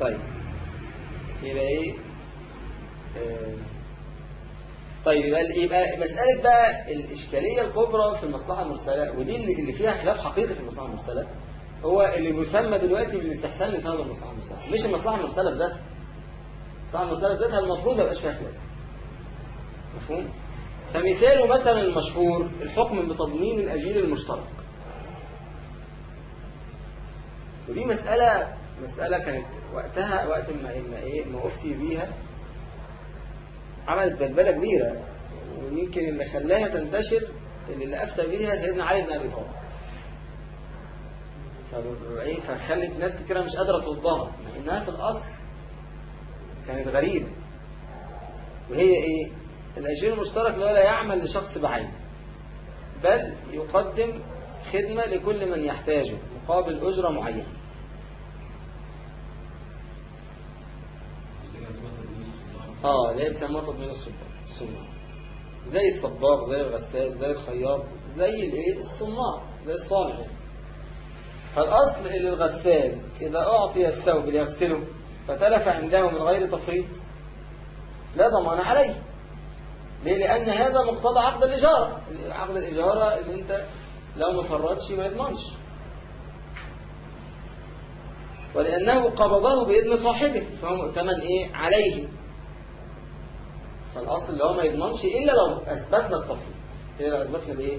طيب يبقى إيه؟ آه، طيب يبقى يبقى مسألة بقى الإشكالية الكبرى في المصلحة المرسلة ودي اللي فيها خلاف حقيقي في المصلحة المرسلة هو اللي يسمى دلوقتي بالاستحسان لسبب المصلحة المرسلة مش المصلحة المرسلة بذاتها. المصلحة المرسلة بذاتها المفروض ما يبقاش فيها خلاف. مفهوم؟ فمثاله مثلا المشهور الحكم بتضمين الأجير المشترك. ودي مسألة مسألة كانت وقتها وقت ما إيه ما أفتي بيها. عملت بلبلة كبيرة. ويمكن اللي خلاها تنتشر اللي أفتى بيها سيدنا علي بن أبي طالب. ف- إيه فخلت ناس كتيرة مش قادرة تردها مع إنها في الأصل كانت غريبة. وهي إيه؟ الأجير المشترك اللي هو لا يعمل لشخص بعينه بل يقدم خدمة لكل من يحتاجه مقابل أجرة معينة. آه اللي هي بيسموها الصباغ الصناع. زي الصباغ زي الغسال زي الخياط زي الايه؟ الصناع زي الصانع يعني. فالأصل ان الغسال إذا أعطي الثوب ليغسله فتلف عنده من غير تفريط لا ضمان عليه. ليه؟ لأن هذا مقتضى عقد الإجارة. عقد الإجارة اللي أنت لو ما فرطش ما يضمنش. ولأنه قبضه بإذن صاحبه فهو مؤتمن إيه؟ عليه. فالأصل اللي هو ما يضمنش إلا لو أثبتنا التفريط. إلا لو أثبتنا الإيه؟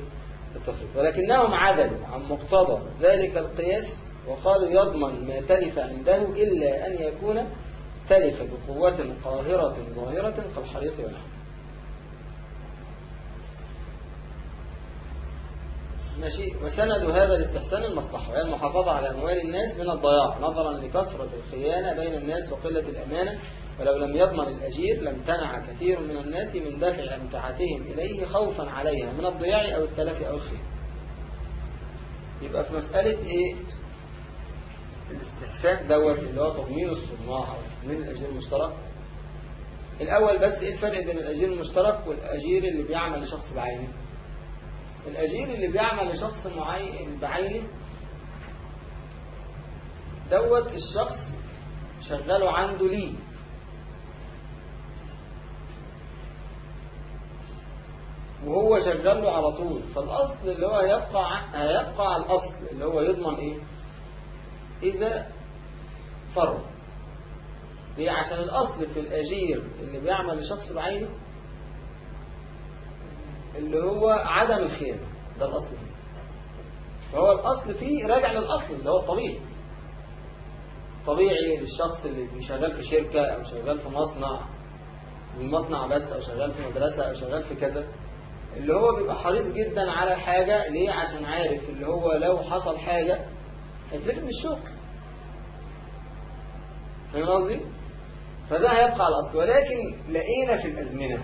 التفريط. ولكنهم عدلوا عن مقتضى ذلك القياس وقالوا يضمن ما تلف عنده إلا أن يكون تلف بقوة قاهرة ظاهرة كالحريق ونحوه ماشي. وسند هذا الاستحسان المصلحة وهي المحافظة على أموال الناس من الضياع نظرا لكثرة الخيانة بين الناس وقلة الأمانة. ولو لم يضمن الأجير لامتنع كثير من الناس من دفع أمتعتهم إليه خوفا عليها من الضياع أو التلف أو الخير. يبقى في مسألة إيه؟ الاستحسان دوت اللي هو تضمين الصناع أو تضمين الأجير المشترك. الأول بس إيه الفرق بين الأجير المشترك والأجير اللي بيعمل لشخص بعينه؟ الأجير اللي بيعمل لشخص معين بعينه دوت الشخص شغاله عنده ليه. وهو شغال له على طول. فالأصل اللي هو هيبقى هيبقى على الأصل اللي هو يضمن إيه؟ إذا فرط ليه عشان الأصل في الأجير اللي بيعمل لشخص بعينه اللي هو عدم الخيانة. ده الأصل فيه. فهو الأصل فيه راجع للأصل اللي هو الطبيعي. طبيعي للشخص اللي شغال في شركة أو شغال في مصنع المصنع بس أو شغال في مدرسة أو شغال في كذا. اللي هو بيبقى حريص جدا على الحاجة ليه؟ عشان عارف اللي هو لو حصل حاجة هيترفد من الشغل. فاهم قصدي؟ فده هيبقى على الأصل ولكن لقينا في الأزمنة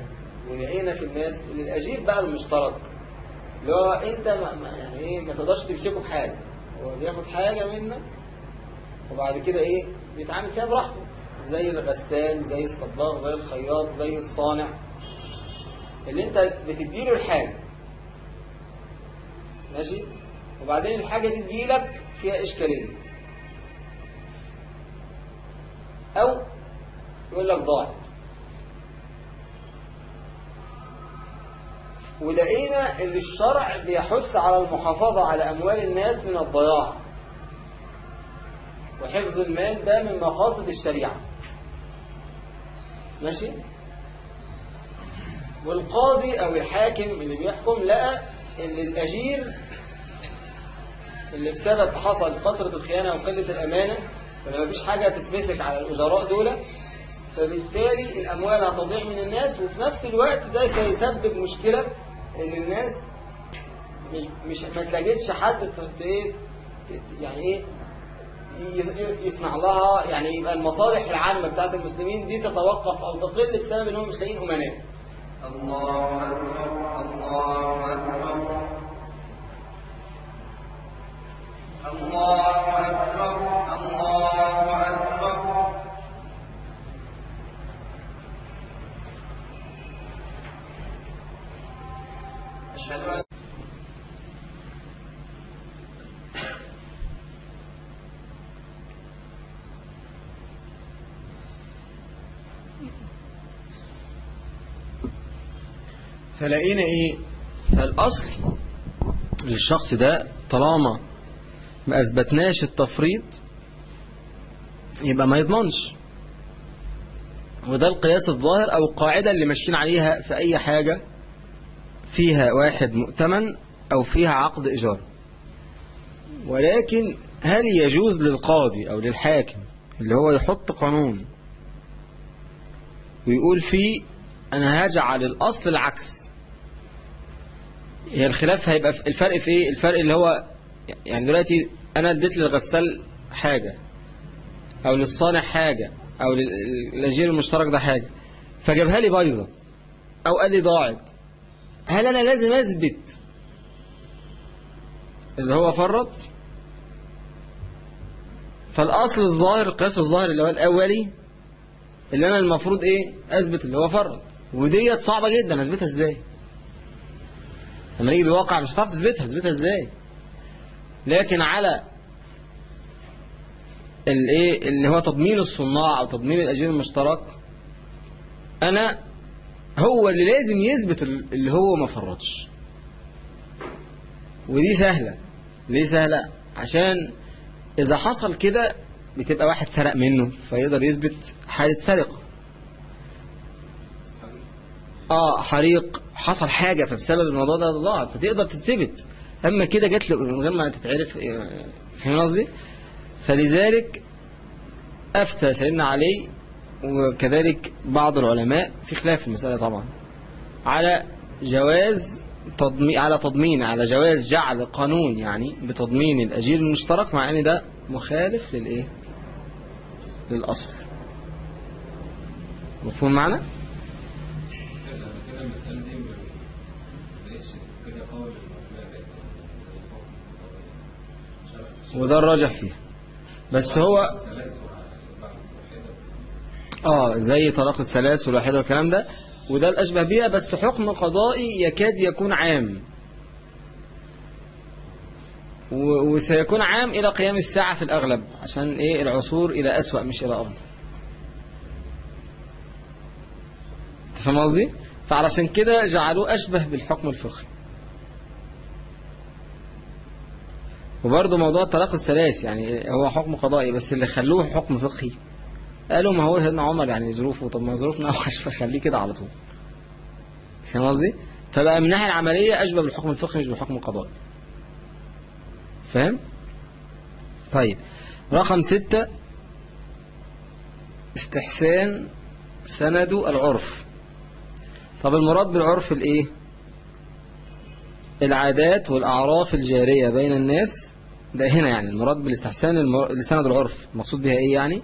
ولقينا في الناس اللي الأجير بقى المشترك. اللي هو أنت ما ما- يعني إيه ما تقدرش تمسكه بحاجة. هو بياخد حاجة منك وبعد كده إيه بيتعامل فيها براحته. زي الغسال زي الصباغ زي الخياط زي الصانع. اللي أنت بتديله الحاجة. ماشي؟ وبعدين الحاجة دي تجيلك فيها إشكالية أو يقول لك ضاعت. ولقينا إن الشرع بيحث على المحافظة على أموال الناس من الضياع. وحفظ المال ده من مقاصد الشريعة. ماشي؟ والقاضي أو الحاكم اللي بيحكم لقى إن الأجير اللي بسبب حصل كثرة الخيانة وقلة الأمانة ولا مفيش حاجة تتمسك على الأجراء دول فبالتالي الأموال هتضيع من الناس وفي نفس الوقت ده سيسبب مشكلة إن الناس مش مش ما تلاقيش حد إيه يعني إيه يس- يسمع لها يعني يبقى المصالح العامة بتاعت المسلمين دي تتوقف أو تقل بسبب إنهم مش لاقيين أمناء الله أكبر الله أكبر الله أكبر الله أكبر أشهد أن فلقينا إيه؟ فالأصل للشخص ده طالما ما أثبتناش التفريط يبقى ما يضمنش. وده القياس الظاهر أو القاعدة اللي ماشيين عليها في أي حاجة فيها واحد مؤتمن أو فيها عقد إيجار. ولكن هل يجوز للقاضي أو للحاكم اللي هو يحط قانون ويقول فيه أنا هجعل الأصل العكس؟ هي الخلاف هيبقى الفرق في إيه؟ الفرق اللي هو يعني دلوقتي أنا اديت للغسال حاجة أو للصانع حاجة أو لل- للأجير المشترك ده حاجة فجابها لي بايظة أو قال لي ضاعت هل أنا لازم أثبت اللي هو فرط؟ فالأصل الظاهر القياس الظاهر اللي هو الأولي اللي أنا المفروض إيه؟ أثبت اللي هو فرط وديت صعبة جدا أثبتها إزاي؟ لما نيجي بالواقع مش هتعرف تثبتها. تثبتها إزاي؟ لكن على الايه اللي هو تضمين الصناع أو تضمين الاجير المشترك أنا هو اللي لازم يثبت اللي هو ما فرطش. ودي سهلة. ليه سهلة؟ عشان إذا حصل كده بتبقى واحد سرق منه فيقدر يثبت حالة سرقة. آه حريق حصل حاجة فبسبب الموضوع ده ضاعت فتقدر تتثبت. أما كده جات له من غير ما تتعرف آه، فاهم قصدي؟ فلذلك أفتى سيدنا علي وكذلك بعض العلماء في خلاف في المسألة طبعا على جواز تضمين على تضمين على جواز جعل قانون يعني بتضمين الأجير المشترك مع إن ده مخالف للإيه؟ للأصل. مفهوم معنا؟ كده كده المسألة دي ما بقتش كده قول العلماء بقت شرح وده الراجح فيها بس هو آه زي طلاق الثلاث والواحدة والكلام ده وده الأشبه بيها بس حكم قضائي يكاد يكون عام. وسيكون عام إلى قيام الساعة في الأغلب عشان إيه؟ العصور إلى أسوأ مش إلى أفضل. فاهم قصدي؟ فعلشان كده جعلوه أشبه بالحكم الفقهي. وبرضه موضوع الطلاق الثلاث يعني هو حكم قضائي بس اللي خلوه حكم فقهي. قالوا ما هو سيدنا عمر يعني ظروفه طب ما ظروفنا اوحش فخليه كده على طول. فاهم قصدي؟ فبقى من الناحيه العملية أشبه بالحكم الفقهي مش بالحكم القضائي. فاهم؟ طيب. رقم ستة استحسان سند العرف. طب المراد بالعرف الإيه؟ العادات والأعراف الجارية بين الناس ده هنا يعني المراد بالاستحسان المر- لسند العرف. المقصود بها إيه يعني؟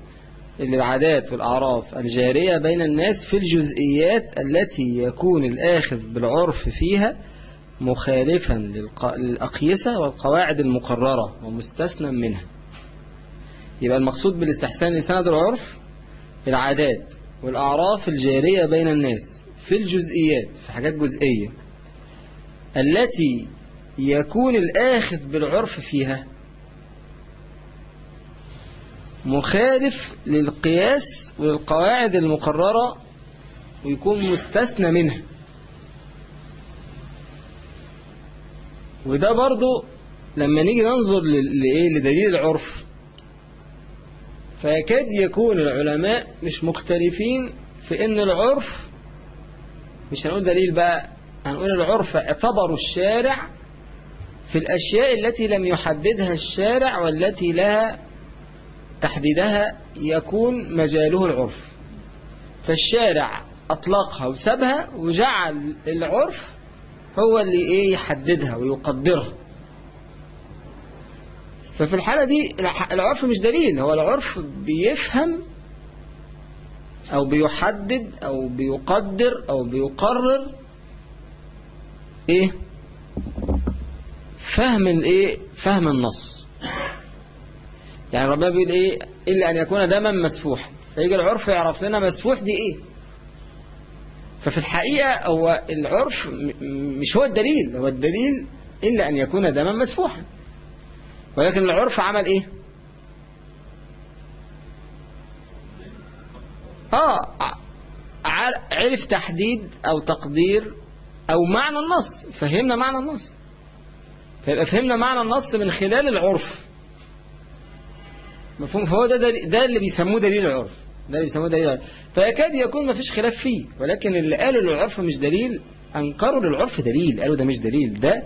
العادات والأعراف الجارية بين الناس في الجزئيات التي يكون الآخذ بالعرف فيها مخالفا للأقيسة والقواعد المقررة ومستثنى منها. يبقى المقصود بالاستحسان لسند العرف العادات والأعراف الجارية بين الناس في الجزئيات في حاجات جزئية. التي يكون الآخذ بالعرف فيها مخالف للقياس وللقواعد المقررة ويكون مستثنى منها. وده برضو لما نيجي ننظر لإيه؟ لدليل العرف. فيكاد يكون العلماء مش مختلفين في إن العرف مش هنقول دليل بقى هنقول العرف اعتبروا الشارع في الأشياء التي لم يحددها الشارع والتي لها تحديدها يكون مجاله العرف. فالشارع أطلقها وسابها وجعل العرف هو اللي إيه يحددها ويقدرها. ففي الحالة دي الع- العرف مش دليل هو العرف بيفهم أو بيحدد أو بيقدر أو بيقرر إيه؟ فهم الإيه فهم النص. يعني ربنا بيقول إيه؟ إلا أن يكون دما مسفوحا. فيجي العرف يعرف لنا مسفوح دي إيه؟ ففي الحقيقة هو العرف مش هو الدليل. هو الدليل إلا أن يكون دما مسفوحا. ولكن العرف عمل إيه؟ آه عرف تحديد أو تقدير أو معنى النص. فهمنا معنى النص. فيبقى فهمنا معنى النص من خلال العرف. مفهوم؟ فهو ده, ده, ده اللي بيسموه دليل العرف. ده اللي بيسموه دليل العرف. فيكاد يكون ما فيش خلاف فيه ولكن اللي قالوا للعرف مش دليل أنكروا للعرف دليل. قالوا ده مش دليل. ده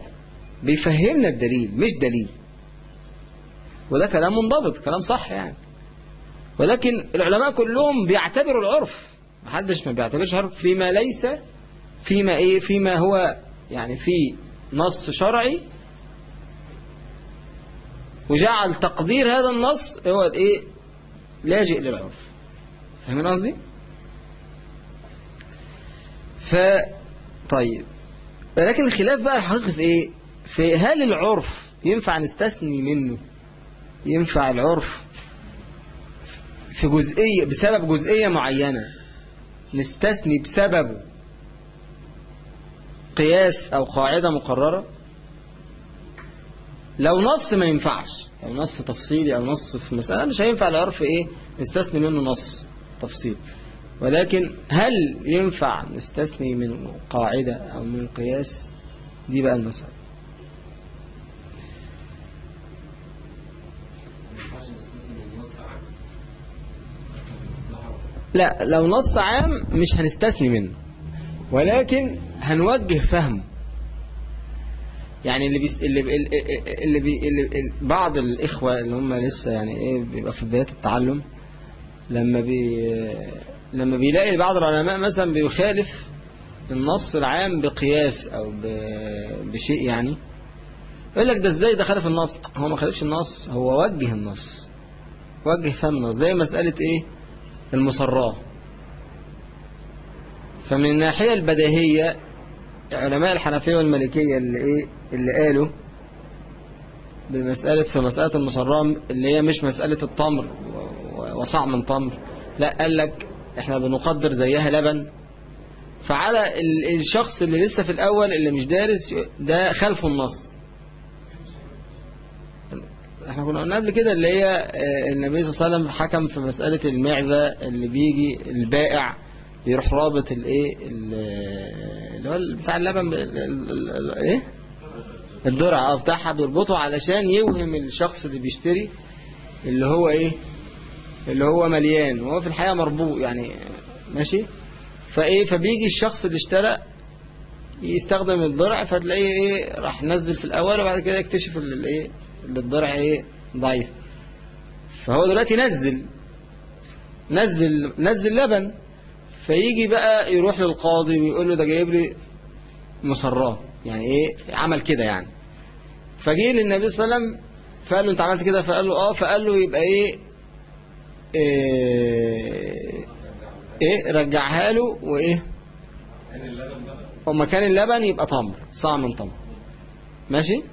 بيفهمنا الدليل مش دليل. وده كلام منضبط كلام صح يعني. ولكن العلماء كلهم بيعتبروا العرف. محدش ما بيعتبرش عرف فيما ليس فيما إيه؟ فيما هو يعني في نص شرعي. وجعل تقدير هذا النص هو الإيه؟ لاجئ للعرف. فاهمين قصدي؟ ف طيب. ولكن الخلاف بقى الحقيقي في إيه؟ في هل العرف ينفع نستثني منه؟ ينفع العرف في جزئية بسبب جزئية معينة نستثني بسببه؟ قياس أو قاعدة مقررة؟ لو نص ما ينفعش. أو نص تفصيلي أو نص في مسألة مش هينفع العرف إيه؟ نستثني منه نص تفصيل. ولكن هل ينفع نستثني من قاعدة أو من قياس؟ دي بقى المسألة. لا لو نص عام مش هنستثني منه. ولكن هنوجه فهمه يعني اللي بيست... اللي بي... اللي, بي... اللي بعض الإخوة اللي هم لسه يعني إيه بيبقى في بداية التعلم لما بي لما بيلاقي بعض العلماء مثلا بيخالف النص العام بقياس أو ب... بشيء يعني يقول لك ده إزاي ده خالف النص؟ هو ما خالفش النص هو وجه النص وجه فهم النص زي مسألة إيه؟ المصراه فمن الناحية البديهية علماء الحنفية والمالكية اللي إيه اللي قالوا بمسألة في مسألة المصراه اللي هي مش مسألة التمر وصع من تمر لأ قال لك إحنا بنقدر زيها لبن. فعلى الشخص اللي لسه في الأول اللي مش دارس ده خلف النص. إحنا كنا قلنا قبل كده اللي هي النبي صلى الله عليه وسلم حكم في مسألة المعزة اللي بيجي البائع. بيروح رابط الايه اللي هو بتاع اللبن إيه؟ الدرع. آه بتاعها بيربطه علشان يوهم الشخص اللي بيشتري اللي هو إيه؟ اللي هو مليان. وهو في الحقيقة مربوط يعني ماشي؟ فإيه؟ فبيجي الشخص اللي اشترى يستخدم الضرع فتلاقيه إيه؟ راح نزل في الأول وبعد كده يكتشف الايه اللي الضرع إيه؟ ضعيف. فهو دلوقتي نزل نزل نزل لبن. فيجي بقى يروح للقاضي ويقول له ده جايب لي مصراه يعني إيه؟ عمل كده يعني. فجه للنبي صلى الله عليه وسلم فقال له انت عملت كده؟ فقال له آه. فقال له يبقى إيه؟ إيه, إيه؟ رجعها له وإيه؟ ومكان اللبن. يبقى تمر صاع من تمر. ماشي؟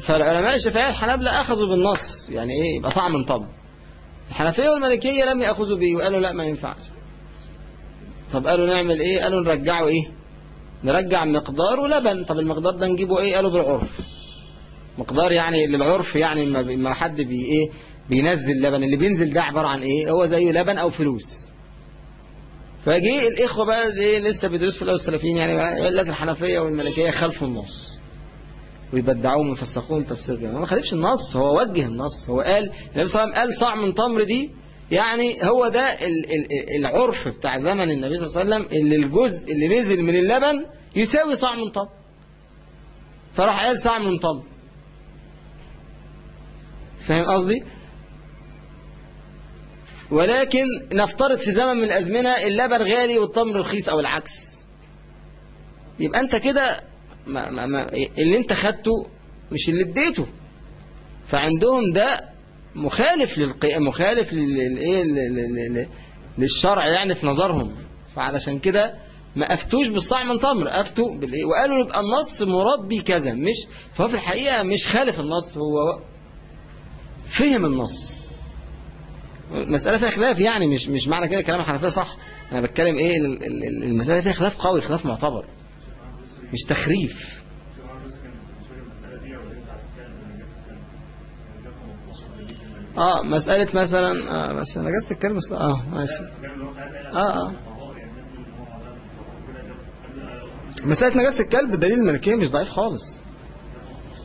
فالعلماء الشافعية الحنابلة أخذوا بالنص. يعني إيه؟ يبقى صاع من تمر. الحنفية والمالكية لم يأخذوا به وقالوا لا ما ينفعش. طب قالوا نعمل إيه؟ قالوا نرجعه إيه؟ نرجع مقداره لبن. طب المقدار ده نجيبه إيه؟ قالوا بالعرف. مقدار يعني للعرف يعني ما حد بي إيه؟ بينزل لبن. اللي بينزل ده عبارة عن إيه؟ هو زيه لبن أو فلوس. فجي الإخوة بقى اللي لسه بيدرسوا في الأول السلفيين يعني يقول لك الحنفية والمالكية خلف النص. ويبدعوهم ويفسقوهم تفسير جميل ما خالفش النص هو وجه النص. هو قال النبي صلى الله عليه وسلم قال صاع من تمر دي يعني هو ده ال ال العرف بتاع زمن النبي صلى الله عليه وسلم اللي الجزء اللي نزل من اللبن يساوي صاع من تمر فراح قال صاع من تمر فاهم قصدي؟ ولكن نفترض في زمن من الأزمنة اللبن غالي والتمر رخيص أو العكس. يبقى أنت كده ما ما ما اللي أنت خدته مش اللي اديته. فعندهم ده مخالف للقي... مخالف للايه للشرع يعني في نظرهم. فعلشان كده ما أفتوش بالصاع من تمر أفتوا بالإيه؟ وقالوا يبقى النص مراد بيه كذا مش فهو في الحقيقة مش خالف النص هو فهم النص. مسألة فيها خلاف يعني مش مش معنى كده كلام الحنفية صح. أنا بتكلم إيه؟ ال- ال- ال- المسألة فيها خلاف قوي خلاف معتبر مش تخريف في واحد بس كان بيقول المسألة دي ولا انت هتتكلم عن نجاسة الكلب؟ يعني ده 15 دليل كده. آه مسألة مثلا آه بس الكلب بس- آه ماشي. آه آه. مسألة نجاسة الكلب دليل الملكية مش ضعيف خالص.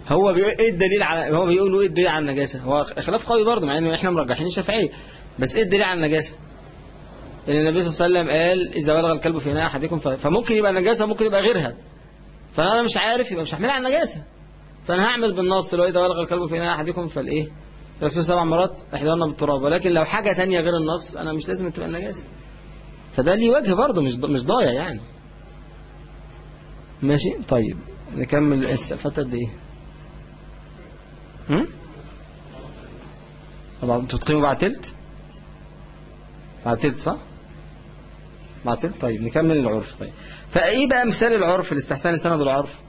هو بيقول إيه الدليل على هو بيقولوا إيه الدليل على النجاسة؟ هو خلاف قوي برضه مع إن إحنا مرجحين الشافعية. بس إيه الدليل على النجاسة؟ إن النبي صلى الله عليه وسلم قال إذا بلغ الكلب في إناء أحدكم. فممكن يبقى نجاسة ممكن يبقى غيرها. فأنا مش عارف يبقى مش هحملها على النجاسة. فأنا هعمل بالنص لو إذا بلغ الكلب في إناء أحدكم فالإيه؟ فيغسل سبع مرات احداهن بالتراب ولكن لو حاجة تانية غير النص أنا مش لازم تبقى النجاسة. فده ليه وجه برضه مش مش ضايع يعني. ماشي؟ طيب نكمل السقفات قد إيه؟ هم؟ طبعا أنتوا تقيموا بعد تلت؟ بعد تلت صح؟ بعد تلت؟ طيب نكمل العرف. طيب فإيه بقى مثال العرف الاستحسان سند العرف؟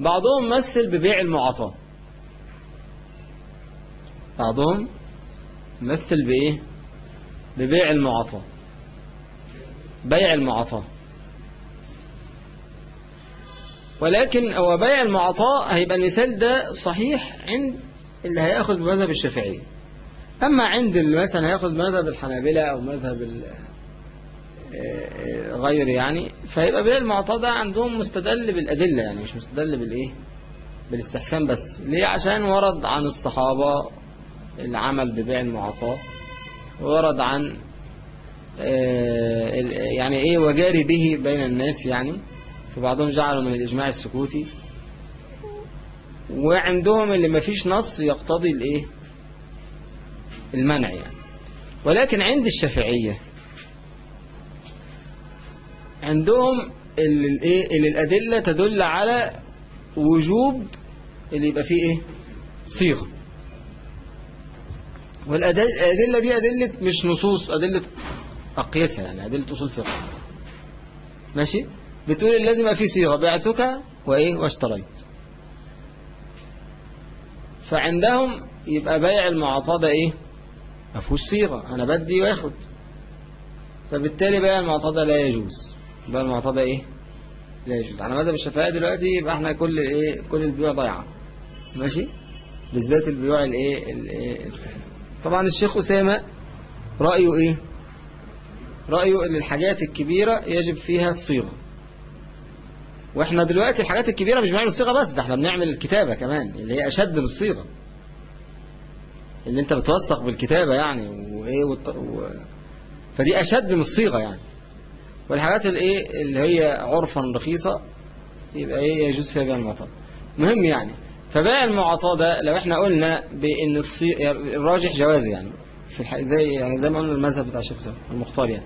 بعضهم مثل ببيع المعاطاة. بعضهم مثل بإيه؟ ببيع المعاطاة. بيع المعاطاة. ولكن هو بيع المعاطاة هيبقى المثال ده صحيح عند اللي هيأخذ بمذهب الشافعية أما عند اللي مثلا هيأخذ مذهب الحنابلة أو مذهب آه، غير يعني فيبقى بيع المعاطاة ده عندهم مستدل بالأدلة يعني مش مستدل بالإيه؟ بالاستحسان بس. ليه؟ عشان ورد عن الصحابة العمل ببيع المعاطاة ورد عن آه، يعني إيه وجاري به بين الناس يعني فبعضهم جعلوا من الإجماع السكوتي وعندهم اللي ما فيش نص يقتضي الإيه؟ المنع يعني. ولكن عند الشافعية عندهم اللي الايه اللي الأدلة تدل على وجوب اللي يبقى فيه إيه؟ صيغة. والأدلة دي أدلة مش نصوص أدلة أقيسة يعني أدلة أصول فقه. ماشي؟ بتقول لازم في صيغة بعتك وإيه؟ واشتريت. فعندهم يبقى بيع المعاطاة ده إيه؟ ما فيهوش أنا بدي وآخد. فبالتالي بيع المعاطاة ده لا يجوز. بيع المعاطاة ده إيه؟ لا يجوز. على مذهب الشافعية دلوقتي يبقى إحنا كل إيه؟ كل البيوع ضايعة. ماشي؟ بالذات البيوع الإيه؟ الخفيفة. طبعا الشيخ أسامة رأيه إيه؟ رأيه إن الحاجات الكبيرة يجب فيها الصيغة. وإحنا دلوقتي الحاجات الكبيرة مش بنعمل صيغة بس ده إحنا بنعمل الكتابة كمان اللي هي أشد من الصيغة اللي أنت بتوثق بالكتابة يعني وإيه والط... و... فدي أشد من الصيغة يعني. والحاجات الايه اللي هي عرفا رخيصة يبقى إيه يجوز فيها بيع المعطاة مهم يعني. فبيع المعطاة ده لو إحنا قلنا بإن الصيغة الراجح جوازه يعني. في الح... زي يعني زي ما قلنا المذهب بتاع الشيخ المختار يعني.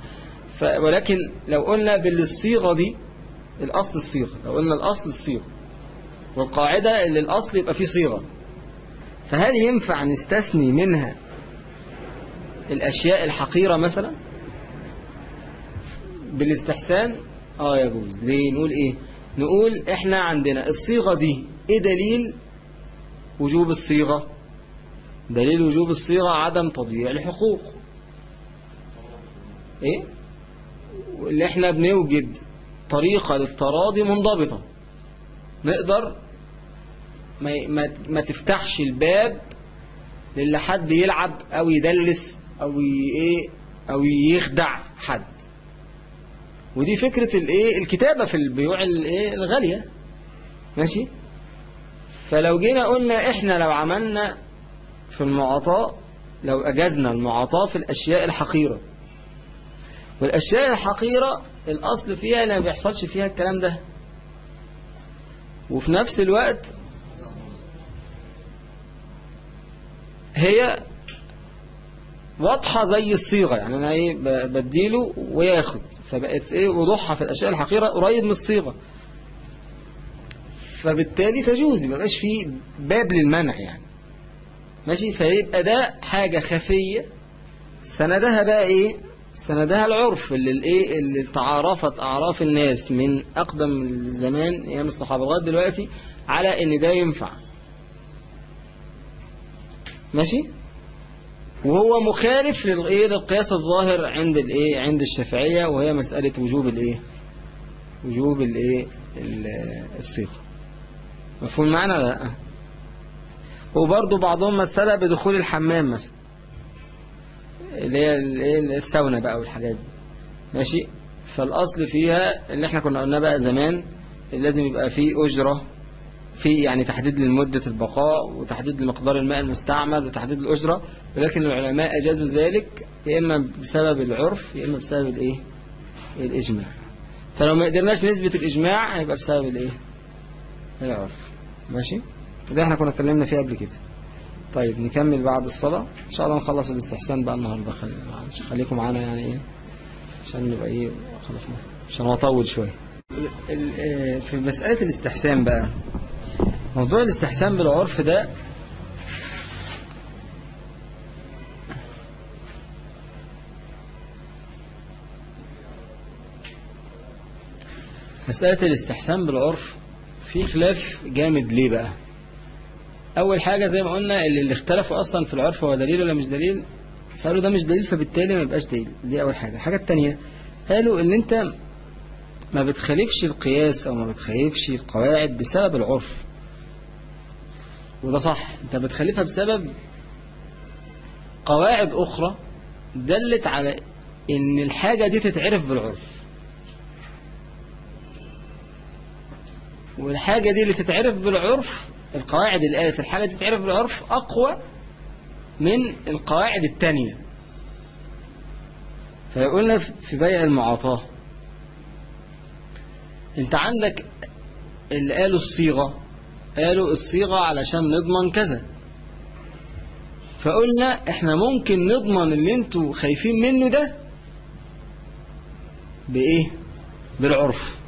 ف... ولكن لو قلنا بالصيغة دي الأصل الصيغة. لو قلنا الأصل الصيغة والقاعدة اللي الأصل يبقى فيه صيغة. فهل ينفع نستثني منها الأشياء الحقيرة مثلا؟ بالاستحسان؟ آه يجوز. ليه؟ نقول إيه؟ نقول إحنا عندنا الصيغة دي إيه دليل؟ وجوب الصيغة. دليل وجوب الصيغة عدم تضييع الحقوق. إيه؟ اللي إحنا بنوجد طريقة للتراضي منضبطة. نقدر ما, ما, ما تفتحش الباب للي حد يلعب أو يدلس أو إيه؟ أو يخدع حد. ودي فكرة الإيه؟ الكتابة في البيوع الايه الغالية. ماشي؟ فلو جينا قلنا إحنا لو عملنا في المعاطاة لو أجزنا المعاطاة في الأشياء الحقيرة. والأشياء الحقيرة الأصل فيها ما بيحصلش فيها الكلام ده. وفي نفس الوقت هي واضحة زي الصيغة يعني أنا إيه بديله وياخد. فبقت إيه وضوحها في الأشياء الحقيرة قريب من الصيغة. فبالتالي تجوز ما بقاش فيه باب للمنع يعني. ماشي؟ فيبقى ده حاجة خفية. سندها بقى إيه؟ سندها العرف اللي الإيه؟ اللي تعارفت أعراف الناس من أقدم الزمان أيام الصحابة لغاية دلوقتي على إن ده ينفع. ماشي؟ وهو مخالف للإيه؟ للقياس الظاهر عند الإيه؟ عند الشافعية وهي مسألة وجوب الإيه؟ وجوب الإيه؟ ال- الصيغة. مفهوم معنى لأ؟ وبرضه بعضهم مثلها بدخول الحمام مثلا. اللي هي الايه الساونا بقى والحاجات دي. ماشي؟ فالأصل فيها اللي إحنا كنا قلنا بقى زمان لازم يبقى فيه أجرة في يعني تحديد لمدة البقاء وتحديد لمقدار الماء المستعمل وتحديد الأجرة. ولكن العلماء أجازوا ذلك يا إما بسبب العرف يا إما بسبب الإيه؟ الإجماع. فلو ما قدرناش نثبت الإجماع هيبقى بسبب الإيه؟ العرف. ماشي؟ ده إحنا كنا اتكلمنا فيه قبل كده. طيب نكمل بعد الصلاة. إن شاء الله نخلص الاستحسان بقى النهاردة. خليكم معانا يعني إيه؟ عشان نبقى إيه؟ خلصنا عشان هو طول شوية. في مسألة الاستحسان بقى موضوع الاستحسان بالعرف ده مسألة الاستحسان بالعرف في خلاف جامد ليه بقى؟ أول حاجة زي ما قلنا اللي اللي اختلفوا أصلا في العرف هو دليل ولا مش دليل؟ فقالوا ده مش دليل فبالتالي ما يبقاش دليل. دي أول حاجة. الحاجة التانية قالوا إن أنت ما بتخالفش القياس أو ما بتخالفش القواعد بسبب العرف. وده صح. أنت بتخالفها بسبب قواعد أخرى دلت على إن الحاجة دي تتعرف بالعرف. والحاجة دي اللي تتعرف بالعرف القواعد اللي قالت الحاجة دي تتعرف بالعرف أقوى من القواعد التانية. فقلنا في بيع المعاطاة أنت عندك اللي قالوا الصيغة قالوا الصيغة علشان نضمن كذا. فقلنا إحنا ممكن نضمن اللي أنتوا خايفين منه ده بإيه؟ بالعرف.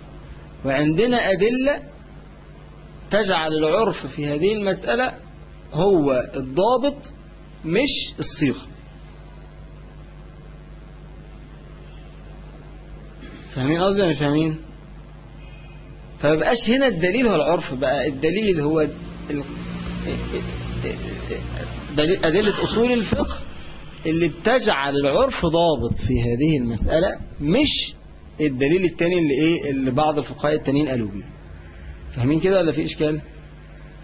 وعندنا أدلة تجعل العرف في هذه المسألة هو الضابط مش الصيغة. فاهمين قصدي ولا مش فاهمين؟ فمبقاش هنا الدليل هو العرف بقى الدليل هو دليل أدلة أصول الفقه اللي بتجعل العرف ضابط في هذه المسألة مش الدليل التاني اللي إيه اللي بعض الفقهاء التانيين قالوا بيه. فاهمين كده ولا في إشكال؟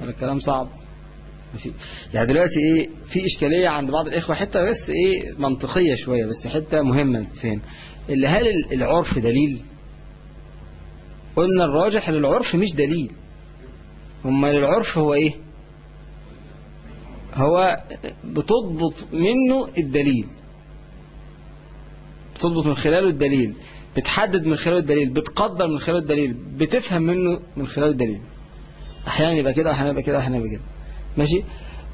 ولا الكلام صعب؟ في. يعني دلوقتي إيه في إشكالية عند بعض الإخوة حتة بس إيه منطقية شوية بس حتة مهمة تفهم اللي هل العرف دليل؟ قلنا الراجح ان العرف مش دليل. أمال العرف هو إيه؟ هو بتضبط منه الدليل. بتضبط من خلاله الدليل. بتحدد من خلاله الدليل بتقدر من خلاله الدليل بتفهم منه من خلاله الدليل. أحيانا يبقى كده واحيانا يبقى كده واحيانا يبقى كده. ماشي؟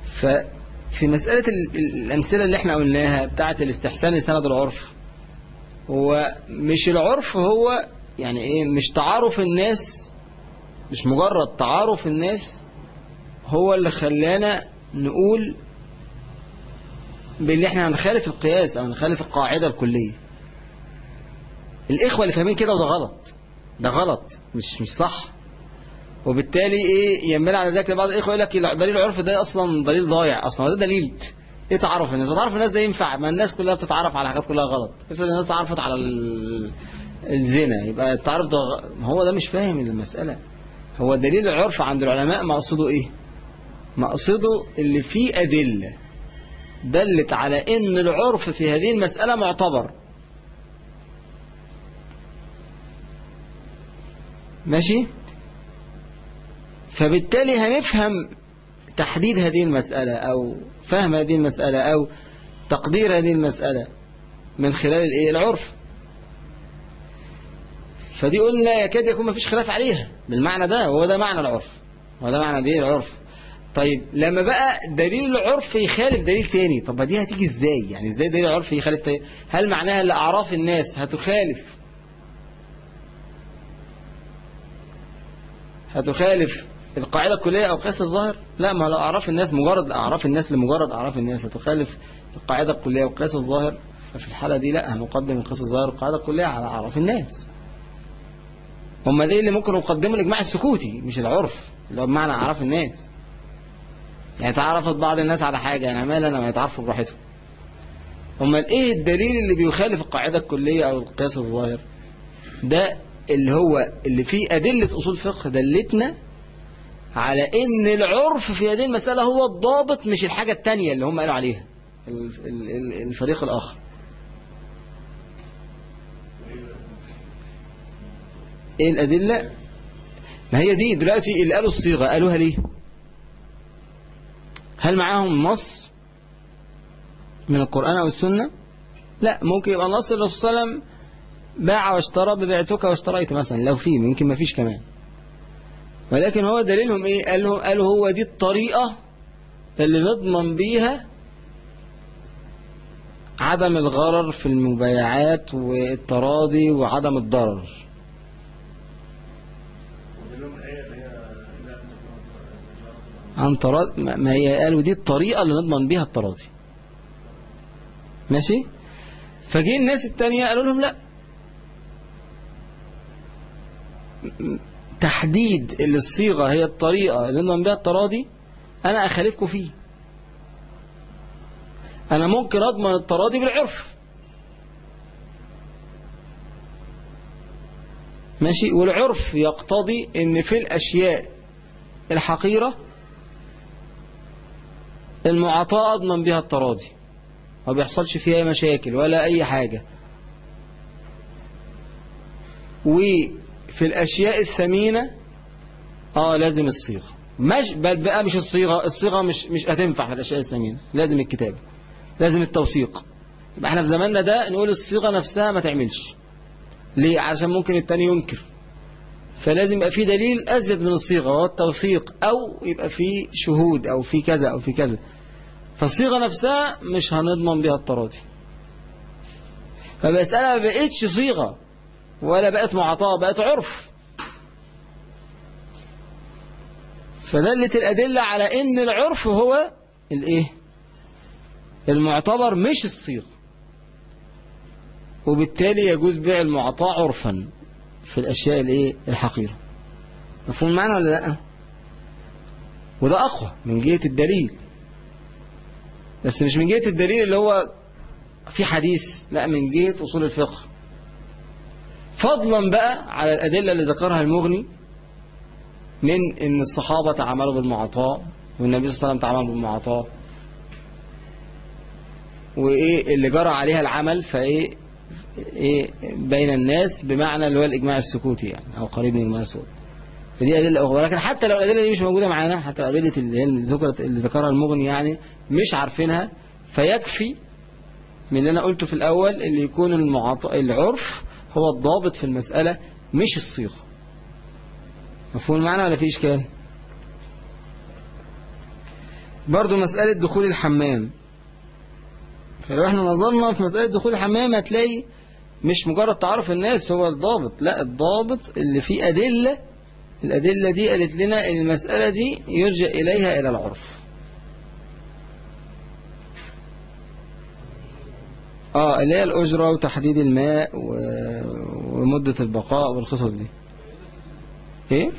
ففي مسألة ال- ال- الأمثلة اللي إحنا قلناها بتاعة الاستحسان لسند العرف. هو مش العرف هو يعني إيه مش تعارف الناس مش مجرد تعارف الناس هو اللي خلانا نقول باللي إحنا هنخالف القياس أو هنخالف القاعدة الكلية. الإخوة اللي فاهمين كده وده غلط. ده غلط. مش مش صح. وبالتالي إيه ينبني على ذلك بعض الإخوة يقول لك دليل العرف ده أصلا دليل ضايع. أصلا ده دليل. إيه تعرف؟ الناس تعرف الناس ده ينفع. ما الناس كلها بتتعرف على حاجات كلها غلط. افرض الناس تعرفت على ال- الزنا يبقى التعرف ده ما هو ده مش فاهم المسألة. هو دليل العرف عند العلماء مقصده إيه؟ مقصده اللي فيه أدلة. دلت على إن العرف في هذه المسألة معتبر. ماشي؟ فبالتالي هنفهم تحديد هذه المسألة أو فهم هذه المسألة أو تقدير هذه المسألة من خلال العرف. فدي قلنا يكاد يكون ما فيش خلاف عليها بالمعنى ده هو ده معنى العرف. هو ده معنى دي العرف. طيب لما بقى دليل العرف يخالف دليل تاني طب دي هتيجي إزاي؟ يعني إزاي دليل العرف يخالف تاني؟ هل معناها ان اعراف الناس هتخالف هتخالف القاعدة الكلية أو قياس الظاهر. لا ما لو أعراف الناس مجرد أعراف الناس لمجرد أعراف الناس. هتخالف القاعدة الكلية وقياس الظاهر. ففي الحالة دي لا هنقدم قياس الظاهر والقاعدة الكلية على أعراف الناس. هم إيه اللي ممكن نقدمه الإجماع السكوتي؟ مش العرف اللي هو بمعنى أعراف الناس. يعني تعرفت بعض الناس على حاجة يعني مال أنا ما يتعرفوا براحتهم. أمال إيه الدليل اللي بيخالف القاعدة الكلية أو القياس الظاهر؟ ده اللي هو اللي فيه أدلة أصول فقه دلتنا على إن العرف في هذه المسألة هو الضابط مش الحاجة التانية اللي هم قالوا عليها ال- ال- ال- الفريق الآخر. إيه الأدلة؟ ما هي دي دلوقتي اللي قالوا الصيغة قالوها ليه؟ هل معاهم نص من القرآن أو السنة؟ لا ممكن يبقى نص الرسول صلى الله عليه وسلم باع واشترى ببيعتك واشتريت مثلا لو في يمكن ما فيش كمان. ولكن هو دليلهم إيه؟ قالوا, قالوا هو دي الطريقة اللي نضمن بيها عدم الغرر في المبايعات والتراضي وعدم الضرر. عن تراضي ما هي قالوا دي الطريقة اللي نضمن بيها التراضي. ماشي؟ فجي الناس التانية قالوا لهم لا. تحديد اللي الصيغة هي الطريقة اللي نضمن بيها التراضي أنا أخالفكم فيه. أنا ممكن أضمن التراضي بالعرف. ماشي؟ والعرف يقتضي إن في الأشياء الحقيرة المعاطاة أضمن بها التراضي. ما بيحصلش فيها أي مشاكل ولا أي حاجة. وفي الأشياء الثمينة آه لازم الصيغة. مش بل بقى مش الصيغة الصيغة مش مش هتنفع في الأشياء الثمينة. لازم الكتابة لازم التوثيق. يبقى إحنا في زماننا ده نقول الصيغة نفسها ما تعملش. ليه؟ عشان ممكن التاني ينكر. فلازم يبقى في دليل أزيد من الصيغة وهو التوثيق أو يبقى في شهود أو في كذا أو في كذا. فالصيغة نفسها مش هنضمن بها التراضي. فمسألة ما بقتش صيغة. ولا بقت معطاة بقت عرف. فدلت الأدلة على إن العرف هو الإيه؟ المعتبر مش الصيغة وبالتالي يجوز بيع المعطاة عرفا في الأشياء الإيه؟ الحقيرة. مفهوم معنا ولا لأ؟ وده أقوى من جهة الدليل. بس مش من جهة الدليل اللي هو في حديث لأ من جهة أصول الفقه. فضلا بقى على الأدلة اللي ذكرها المغني من إن الصحابة تعاملوا بالمعاطاة والنبي صلى الله عليه وسلم تعامل بالمعاطاة. وإيه اللي جرى عليها العمل؟ فإيه إيه بين الناس بمعنى اللي هو الإجماع السكوتي يعني أو قريب من الإجماع السكوتي. فدي أدلة أخرى. ولكن حتى لو الأدلة دي مش موجودة معانا حتى اللي هي اللي ذكرت اللي ذكرها المغني يعني مش عارفينها فيكفي من اللي أنا قلته في الأول اللي يكون المعطاء العرف هو الضابط في المسألة مش الصيغة. مفهوم معنا ولا في إشكال؟ برضو مسألة دخول الحمام. فلو إحنا نظرنا في مسألة دخول الحمام هتلاقي مش مجرد تعرف الناس هو الضابط. لا الضابط اللي فيه أدلة الأدلة دي قالت لنا المسألة دي يرجع إليها إلى العرف. آه اللي هي الأجرة وتحديد الماء. ومدة البقاء والقصص دي. إيه؟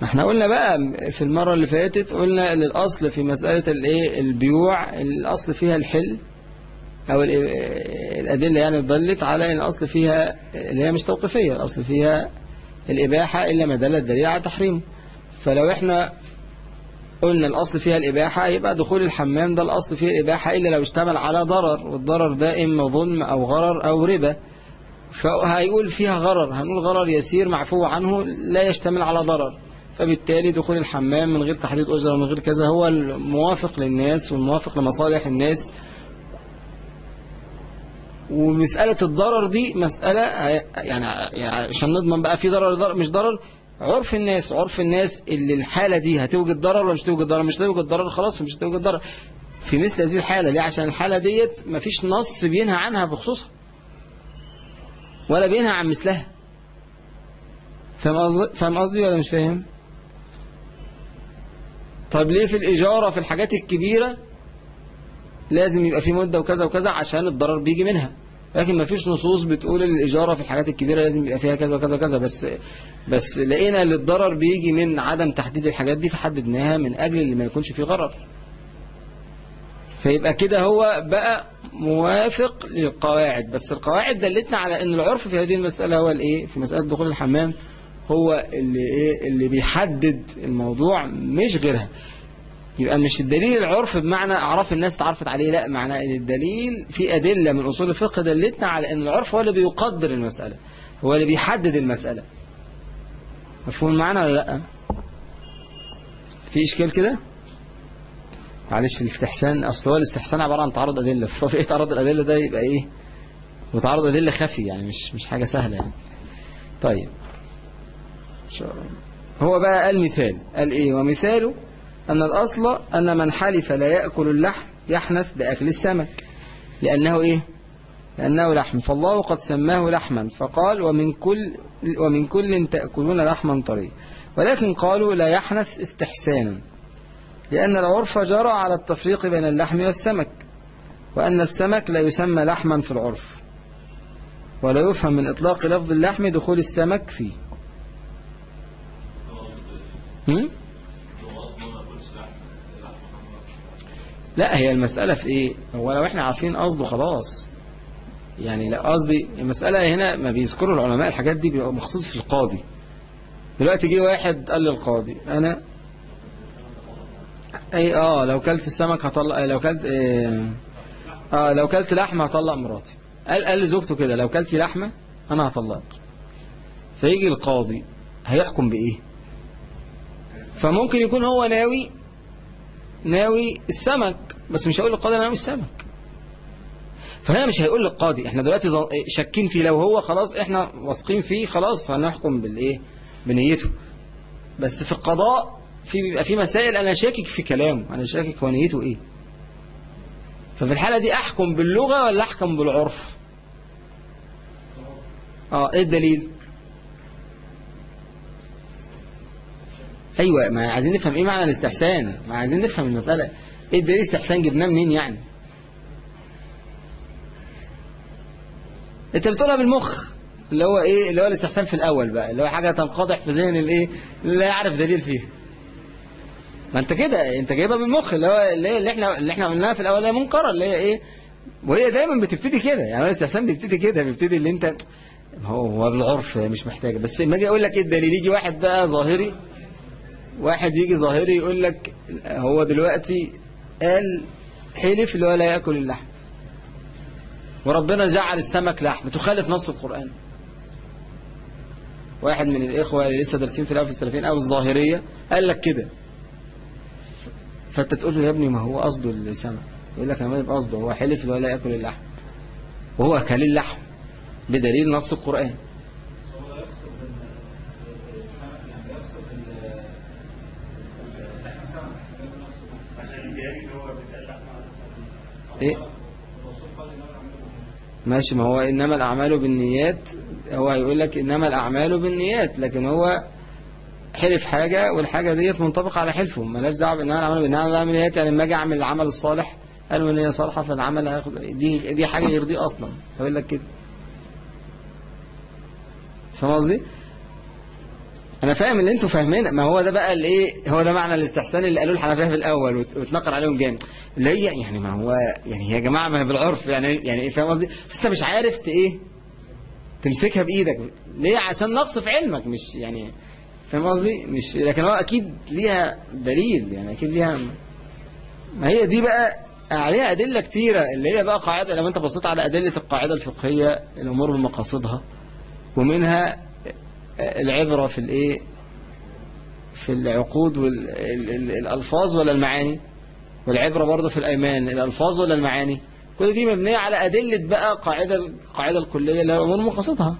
ما إحنا قلنا بقى في المرة اللي فاتت قلنا إن الأصل في مسألة الإيه؟ البيوع الأصل فيها الحل أو ال- الأدلة يعني ضلت على إن الأصل فيها اللي هي مش توقيفية الأصل فيها الإباحة إلا ما دل الدليل على تحريمه. فلو إحنا قلنا الأصل فيها الإباحة يبقى دخول الحمام ده الأصل فيه الإباحة إلا لو اشتمل على ضرر والضرر ده إما ظلم أو غرر أو ربا. فهيقول فيها غرر هنقول غرر يسير معفو عنه لا يشتمل على ضرر. فبالتالي دخول الحمام من غير تحديد أجرة ومن غير كذا هو الموافق للناس والموافق لمصالح الناس. ومسألة الضرر دي مسألة يعني عشان نضمن بقى في ضرر مش ضرر عرف الناس عرف الناس اللي الحالة دي هتوجد ضرر ولا مش توجد ضرر؟ مش توجد ضرر خلاص مش توجد ضرر. في مثل هذه الحالة ليه؟ عشان الحالة ديت مفيش نص بينهى عنها بخصوصها. ولا بينهى عن مثلها. فاهم قصدي؟ ولا مش فاهم؟ طب ليه في الإجارة في الحاجات الكبيرة لازم يبقى في مدة وكذا وكذا عشان الضرر بيجي منها؟ لكن ما فيش نصوص بتقول إن الإجارة في الحاجات الكبيرة لازم يبقى فيها كذا وكذا وكذا. بس بس لقينا إن الضرر بيجي من عدم تحديد الحاجات دي فحددناها من أجل اللي ما يكونش فيه غرر. فيبقى كده هو بقى موافق للقواعد. بس القواعد دلتنا على إن العرف في هذه المسألة هو الإيه؟ في مسألة دخول الحمام هو اللي إيه؟ اللي بيحدد الموضوع مش غيرها. يبقى مش الدليل العرف بمعنى اعراف الناس تعرفت عليه لا معنى إن الدليل في أدلة من أصول الفقه دلتنا على إن العرف هو اللي بيقدر المسألة هو اللي بيحدد المسألة. مفهوم المعنى ولا لأ؟ في إشكال كده؟ معلش الاستحسان أصل هو الاستحسان عبارة عن تعارض أدلة ففي تعارض الأدلة ده يبقى إيه؟ وتعارض أدلة خفي يعني مش مش حاجة سهلة يعني. طيب. هو بقى قال مثال قال إيه؟ ومثاله أن الأصل أن من حلف لا يأكل اللحم يحنث بأكل السمك. لأنه إيه؟ لأنه لحم. فالله قد سماه لحما. فقال ومن كل ومن كل تأكلون لحما طريا. ولكن قالوا لا يحنث استحسانا. لأن العرف جرى على التفريق بين اللحم والسمك. وأن السمك لا يسمى لحما في العرف. ولا يفهم من إطلاق لفظ اللحم دخول السمك فيه. هم؟ لا هي المسألة في إيه؟ هو لو إحنا عارفين قصده خلاص. يعني لا قصدي المسألة هنا ما بيذكروا العلماء الحاجات دي بيبقى مقصود في القاضي. دلوقتي جه واحد قال للقاضي أنا أي آه لو كلت السمك هطلق لو كلت إيه آه لو كلت لحمة هطلق مراتي. قال قال لزوجته كده لو كلتي لحمة أنا هطلقك فيجي القاضي هيحكم بإيه؟ فممكن يكون هو ناوي ناوي السمك بس مش هيقول للقاضي أنا ناوي السمك فهنا مش هيقول للقاضي إحنا دلوقتي شاكين فيه لو هو خلاص إحنا واثقين فيه خلاص هنحكم بالإيه؟ بنيته. بس في القضاء في بيبقى في مسائل أنا شاكك في كلامه أنا شاكك هو نيته إيه. ففي الحالة دي أحكم باللغة ولا أحكم بالعرف؟ آه إيه الدليل؟ أيوه ما عايزين نفهم إيه معنى الاستحسان ما عايزين نفهم المسألة. إيه الدليل استحسان جبناه منين يعني؟ أنت بتقولها بالمخ اللي هو إيه اللي هو الاستحسان في الأول بقى اللي هو حاجة تنقضح في ذهن الإيه لا يعرف دليل فيها. ما أنت كده أنت جايبها بالمخ اللي هو اللي, إحنا اللي إحنا قلناها في الأول هي منكرة اللي هي إيه وهي دايما بتبتدي كده يعني الاستحسان بيبتدي كده بيبتدي اللي أنت هو هو بالعرف مش محتاجه بس لما أجي أقول لك إيه الدليل يجي واحد بقى ظاهري واحد يجي ظاهري يقول لك هو دلوقتي قال حلف اللي هو لا يأكل اللحم. وربنا جعل السمك لحم. تخالف نص القرآن. واحد من الإخوة اللي لسه دارسين في الألف السلفين أو الظاهرية قال لك كده. فأنت تقول له يا ابني ما هو قصده السمك. يقول لك أنا ما قصده. هو حلف اللي هو لا يأكل اللحم. وهو أكل اللحم بدليل نص القرآن هو يقصد ال- السمك يعني يقصد ال- لحم السمك لكن يقصد عشان البياني اللي هو بتاع قال الأعمال ماشي ما هو إنما الأعمال بالنيات هو هيقول لك إنما الأعمال بالنيات لكن هو حلف حاجة والحاجة ديت منطبقة على حلفه. ملاش دعوة بإنما الأعمال بالنيات. بالنيات يعني لما أجي أعمل العمل الصالح قالوا إن هي صالحة فالعمل هياخد دي دي حاجة يرضيه أصلا. هيقول لك كده. فاهم قصدي؟ أنا فاهم اللي أنتوا فاهمين ما هو ده بقى الإيه هو ده معنى الاستحسان اللي قالوه الحنفية في الأول وت- واتنقر عليهم جامد. اللي هي يعني ما هو يعني يا جماعة ما هي بالعرف يعني يعني فاهم قصدي؟ بس أنت مش عارف إيه تمسكها بإيدك. ليه؟ عشان نقص في علمك مش يعني فاهم قصدي؟ مش لكن هو أكيد ليها دليل يعني أكيد ليها ما هي دي بقى عليها أدلة كتيرة اللي هي بقى قاعدة لو أنت بصيت على أدلة القاعدة الفقهية الأمور بمقاصدها ومنها العبرة في الإيه؟ في العقود والالفاظ ولا المعاني؟ والعبرة برضه في الأيمان الألفاظ ولا المعاني؟ كل دي مبنية على أدلة بقى قاعدة القاعده الكلية اللي هي بمقاصدها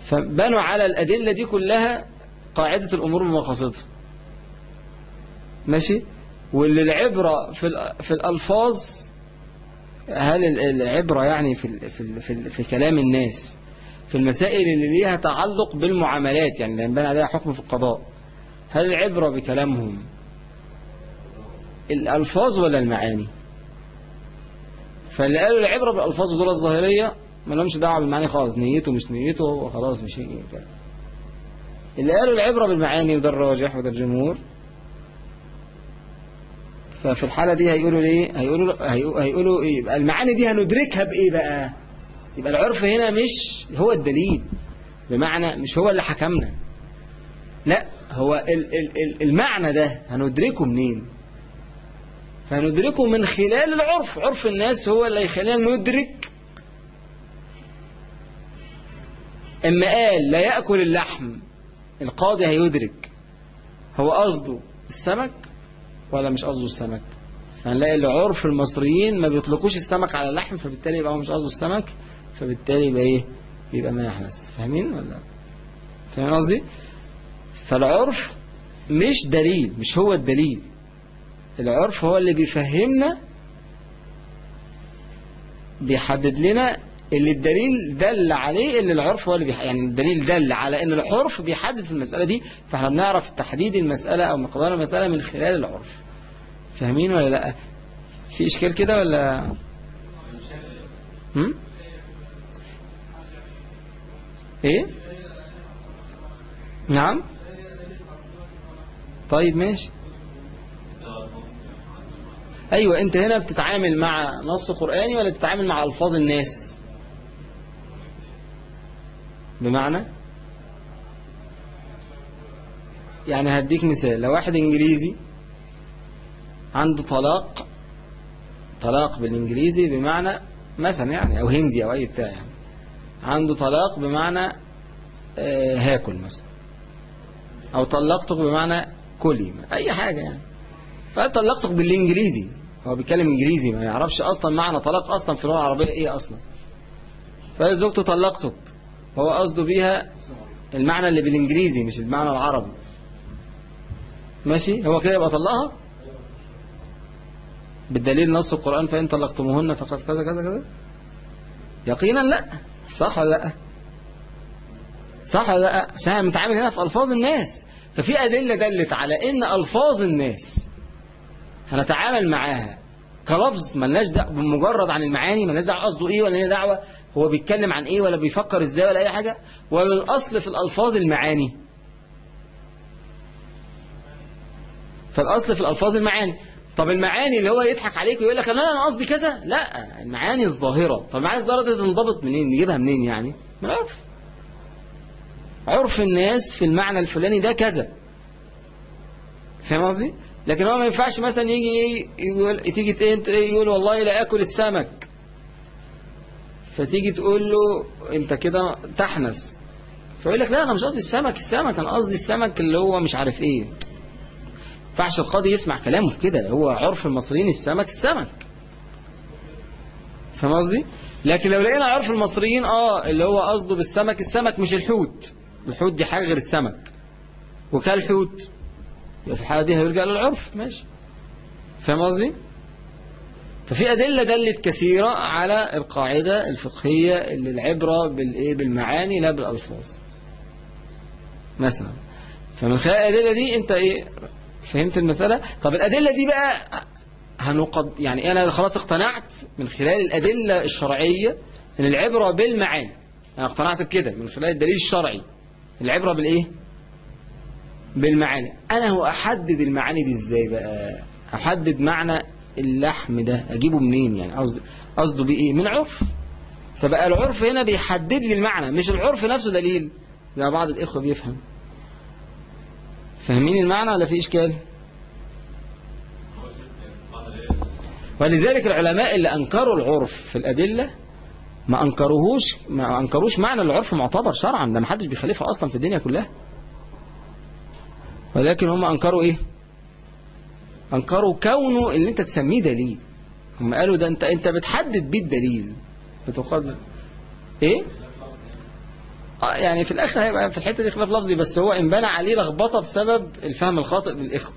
فبنوا على الأدلة دي كلها قاعدة الأمور بمقاصدها ماشي؟ واللي العبرة في في الألفاظ هل ال- العبرة يعني في في في, في كلام الناس في المسائل اللي ليها تعلق بالمعاملات يعني اللي ينبني عليها حكم في القضاء. هل العبرة بكلامهم الألفاظ ولا المعاني؟ فاللي قالوا العبرة بالألفاظ دول الظاهرية ما لهمش دعوة بالمعاني خالص نيته مش نيته هو خلاص مش هي كده. اللي قالوا العبرة بالمعاني وده الراجح وده الجمهور ففي الحالة دي هيقولوا ليه؟ هيقولوا هيقو- هيقولوا إيه؟ المعاني دي هندركها بإيه بقى؟ يبقى العرف هنا مش هو الدليل بمعنى مش هو اللي حكمنا. لا هو ال ال ال المعنى ده هندركه منين؟ فندركه من خلال العرف. عرف الناس هو اللي يخلينا ندرك. إما قال لا يأكل اللحم القاضي هيدرك. هو قصده السمك ولا مش قصده السمك؟ هنلاقي اللي عرف المصريين ما بيطلقوش السمك على اللحم فبالتالي يبقى هو مش قصده السمك. فبالتالي يبقى إيه؟ يبقى ما يحنس فاهمين ولا؟ فاهمين قصدي؟ فالعرف مش دليل مش هو الدليل. العرف هو اللي بيفهمنا بيحدد لنا اللي الدليل دل عليه اللي العرف هو اللي بيح... يعني الدليل دل على إن العرف بيحدد في المسألة دي فإحنا بنعرف تحديد المسألة أو مقدار المسألة من خلال العرف. فاهمين ولا لأ؟ في إشكال كده ولا؟ هم؟ إيه؟ نعم. طيب ماشي. أيوه أنت هنا بتتعامل مع نص قرآني ولا بتتعامل مع ألفاظ الناس؟ بمعنى؟ يعني هديك مثال لو واحد إنجليزي عنده طلاق طلاق بالإنجليزي بمعنى مثلا يعني أو هندي أو أي بتاع يعني. عنده طلاق بمعنى آه، هاكل مثلا. أو طلقتك بمعنى كلي أي حاجة يعني. فطلقتك بالإنجليزي. هو بيتكلم إنجليزي ما يعرفش أصلا معنى طلاق أصلا في اللغة العربية إيه أصلا. فزوجته طلقتك. هو قصده بيها المعنى اللي بالإنجليزي مش المعنى العربي. ماشي؟ هو كده يبقى طلقها؟ بالدليل نص القرآن فإن طلقتموهن فقد كذا كذا كذا. يقينا لا. صح ولا لأ؟ صح ولا لأ؟ عشان إحنا بنتعامل هنا في ألفاظ الناس. ففي أدلة دلت على إن ألفاظ الناس هنتعامل معاها كلفظ ملناش دعوة بمجرد عن المعاني ملناش دعوة قصده إيه ولا ليه دعوة هو بيتكلم عن إيه ولا بيفكر إزاي ولا أي حاجة ولا الأصل في الألفاظ المعاني. فالأصل في الألفاظ المعاني. طب المعاني اللي هو يضحك عليك ويقول لك لا أنا قصدي كذا؟ لا المعاني الظاهرة. طب المعاني الظاهرة دي تنضبط منين؟ نجيبها منين يعني؟ من العرف عرف الناس في المعنى الفلاني ده كذا. فاهم قصدي؟ لكن هو ما ينفعش مثلا يجي إيه يقول تيجي أنت إيه يقول والله لا آكل السمك. فتيجي تقول له أنت كده تحنس. فيقول لك لا أنا مش قصدي السمك. السمك أنا قصدي السمك اللي هو مش عارف إيه. ما ينفعش القاضي يسمع كلامه في كده هو عرف المصريين السمك السمك. فاهم قصدي؟ لكن لو لقينا عرف المصريين آه اللي هو قصده بالسمك السمك مش الحوت. الحوت دي حاجة غير السمك. وكالحوت يبقى في الحالة دي هيرجع للعرف. ماشي. فاهم قصدي؟ ففي أدلة دلت كثيرة على القاعدة الفقهية اللي العبرة بالإيه؟ بالمعاني لا بالألفاظ. مثلا. فمن خلال الأدلة دي أنت إيه؟ فهمت المسألة؟ طب الأدلة دي بقى هنقد يعني أنا خلاص اقتنعت من خلال الأدلة الشرعية أن العبرة بالمعاني أنا اقتنعت بكده من خلال الدليل الشرعي. العبرة بالإيه؟ بالمعاني. أنا هو أحدد المعاني دي إزاي بقى؟ أحدد معنى اللحم ده أجيبه منين يعني؟ قصد قصده بيه إيه من عرف. فبقى العرف هنا بيحدد لي المعنى مش العرف نفسه دليل. زي بعض الإخوة بيفهم. فاهمين المعنى ولا في إشكال؟ ولذلك العلماء اللي أنكروا العرف في الأدلة ما أنكروهوش ما أنكروش معنى العرف معتبر شرعا ده ما حدش بيخالفها أصلا في الدنيا كلها. ولكن هم أنكروا إيه؟ أنكروا كونه اللي أنت تسميه دليل. هم قالوا ده أنت أنت بتحدد بيه الدليل. بتقدم إيه؟ آه يعني في الآخر هيبقى في الحتة دي خلاف لفظي بس هو انبنى عليه لخبطة بسبب الفهم الخاطئ بالإخوة.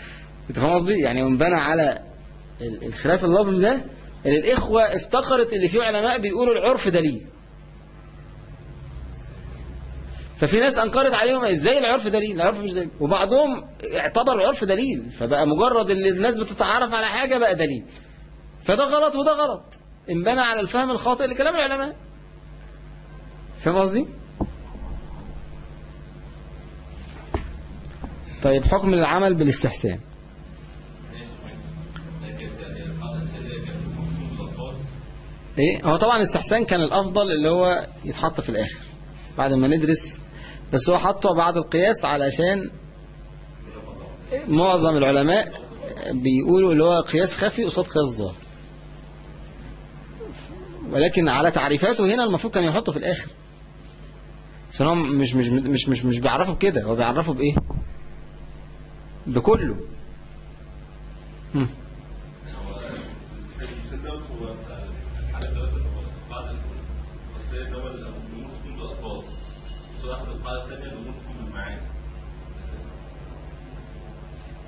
أنت فاهم قصدي؟ يعني انبنى على ال- الخلاف اللفظي ده إن الإخوة افتكرت اللي فيه علماء بيقولوا العرف دليل. ففي ناس أنكرت عليهم إزاي العرف دليل؟ العرف مش دليل. وبعضهم اعتبر العرف دليل. فبقى مجرد إن الناس بتتعرف على حاجة بقى دليل. فده غلط وده غلط. انبنى على الفهم الخاطئ لكلام العلماء. فاهم قصدي؟ طيب حكم العمل بالاستحسان. إيه؟ هو طبعا الاستحسان كان الأفضل اللي هو يتحط في الآخر بعد ما ندرس بس هو حطه بعد القياس علشان معظم العلماء بيقولوا اللي هو قياس خفي قصاد قياس ظاهر. ولكن على تعريفاته هنا المفروض كان يحطه في الآخر. عشان هو مش مش مش مش مش بيعرفه بكده هو بيعرفه بإيه؟ بكله.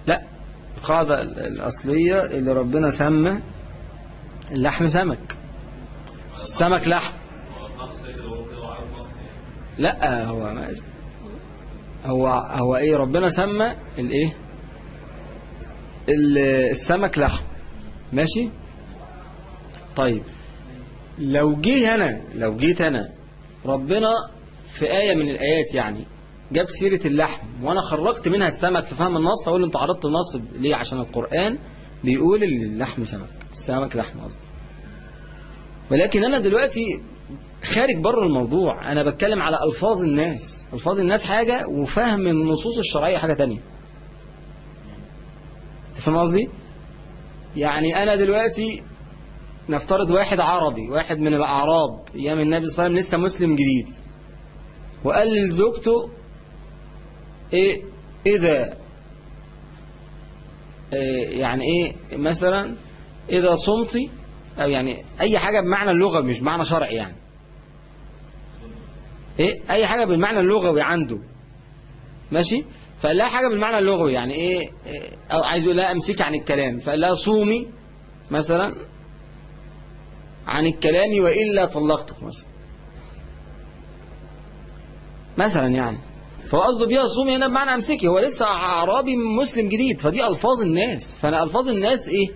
لا القاعدة ال- الأصلية اللي ربنا سمى اللحم سمك. السمك لحم. لا هو ما هو هو إيه؟ ربنا سمى الإيه؟ ال- السمك لحم. ماشي؟ طيب. لو جه أنا لو جيت انا ربنا في آية من الآيات يعني جاب سيرة اللحم وأنا خرجت منها السمك في فهم النص أقول أنت عرضت النص ليه؟ عشان القرآن بيقول اللحم سمك السمك لحم قصدي. ولكن أنا دلوقتي خارج بره الموضوع أنا بتكلم على ألفاظ الناس. ألفاظ الناس حاجة وفهم النصوص الشرعية حاجة تانية. تفهم قصدي؟ يعني أنا دلوقتي نفترض واحد عربي واحد من الأعراب أيام النبي صلى الله عليه وسلم لسه مسلم جديد. وقال لزوجته إيه إذا إيه يعني إيه مثلا إذا صمتي أو يعني أي حاجة بمعنى اللغة مش بمعنى شرعي يعني. إيه أي حاجة بالمعنى اللغوي عنده. ماشي؟ لها حاجة بالمعنى اللغوي يعني إيه إيه، أو عايز يقول لها أمسكي عن الكلام لها صومي مثلا عن الكلام وإلا طلقتك مثلا. مثلا يعني. فهو قصده بيها صومي هنا بمعنى أمسكي. هو لسه أعرابي مسلم جديد فدي ألفاظ الناس. فأنا ألفاظ الناس إيه؟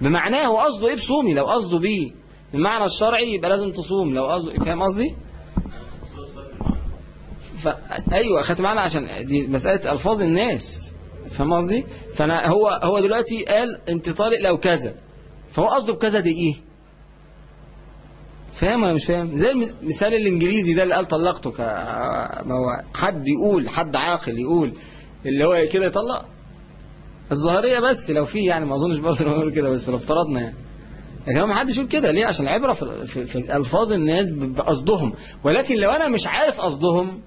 بمعناه هو قصده إيه بصومي؟ لو قصده بيه المعنى الشرعي يبقى لازم تصوم. لو قصده فاهم قصدي؟ أيوه اخدت معنا عشان دي مسألة ألفاظ الناس. فاهم قصدي؟ فأنا هو هو دلوقتي قال أنت طالق لو كذا. فهو قصده بكذا دي إيه؟ فاهم ولا مش فاهم؟ زي المثال الإنجليزي ده اللي قال طلقتك ما هو حد يقول حد عاقل يقول اللي هو كده يطلق الظاهرية بس لو في يعني ما أظنش برضه يقول كده بس لو افترضنا يعني. لكن ما حدش يقول كده. ليه؟ عشان العبرة في, في, في ألفاظ الناس بقصدهم. ولكن لو أنا مش عارف قصدهم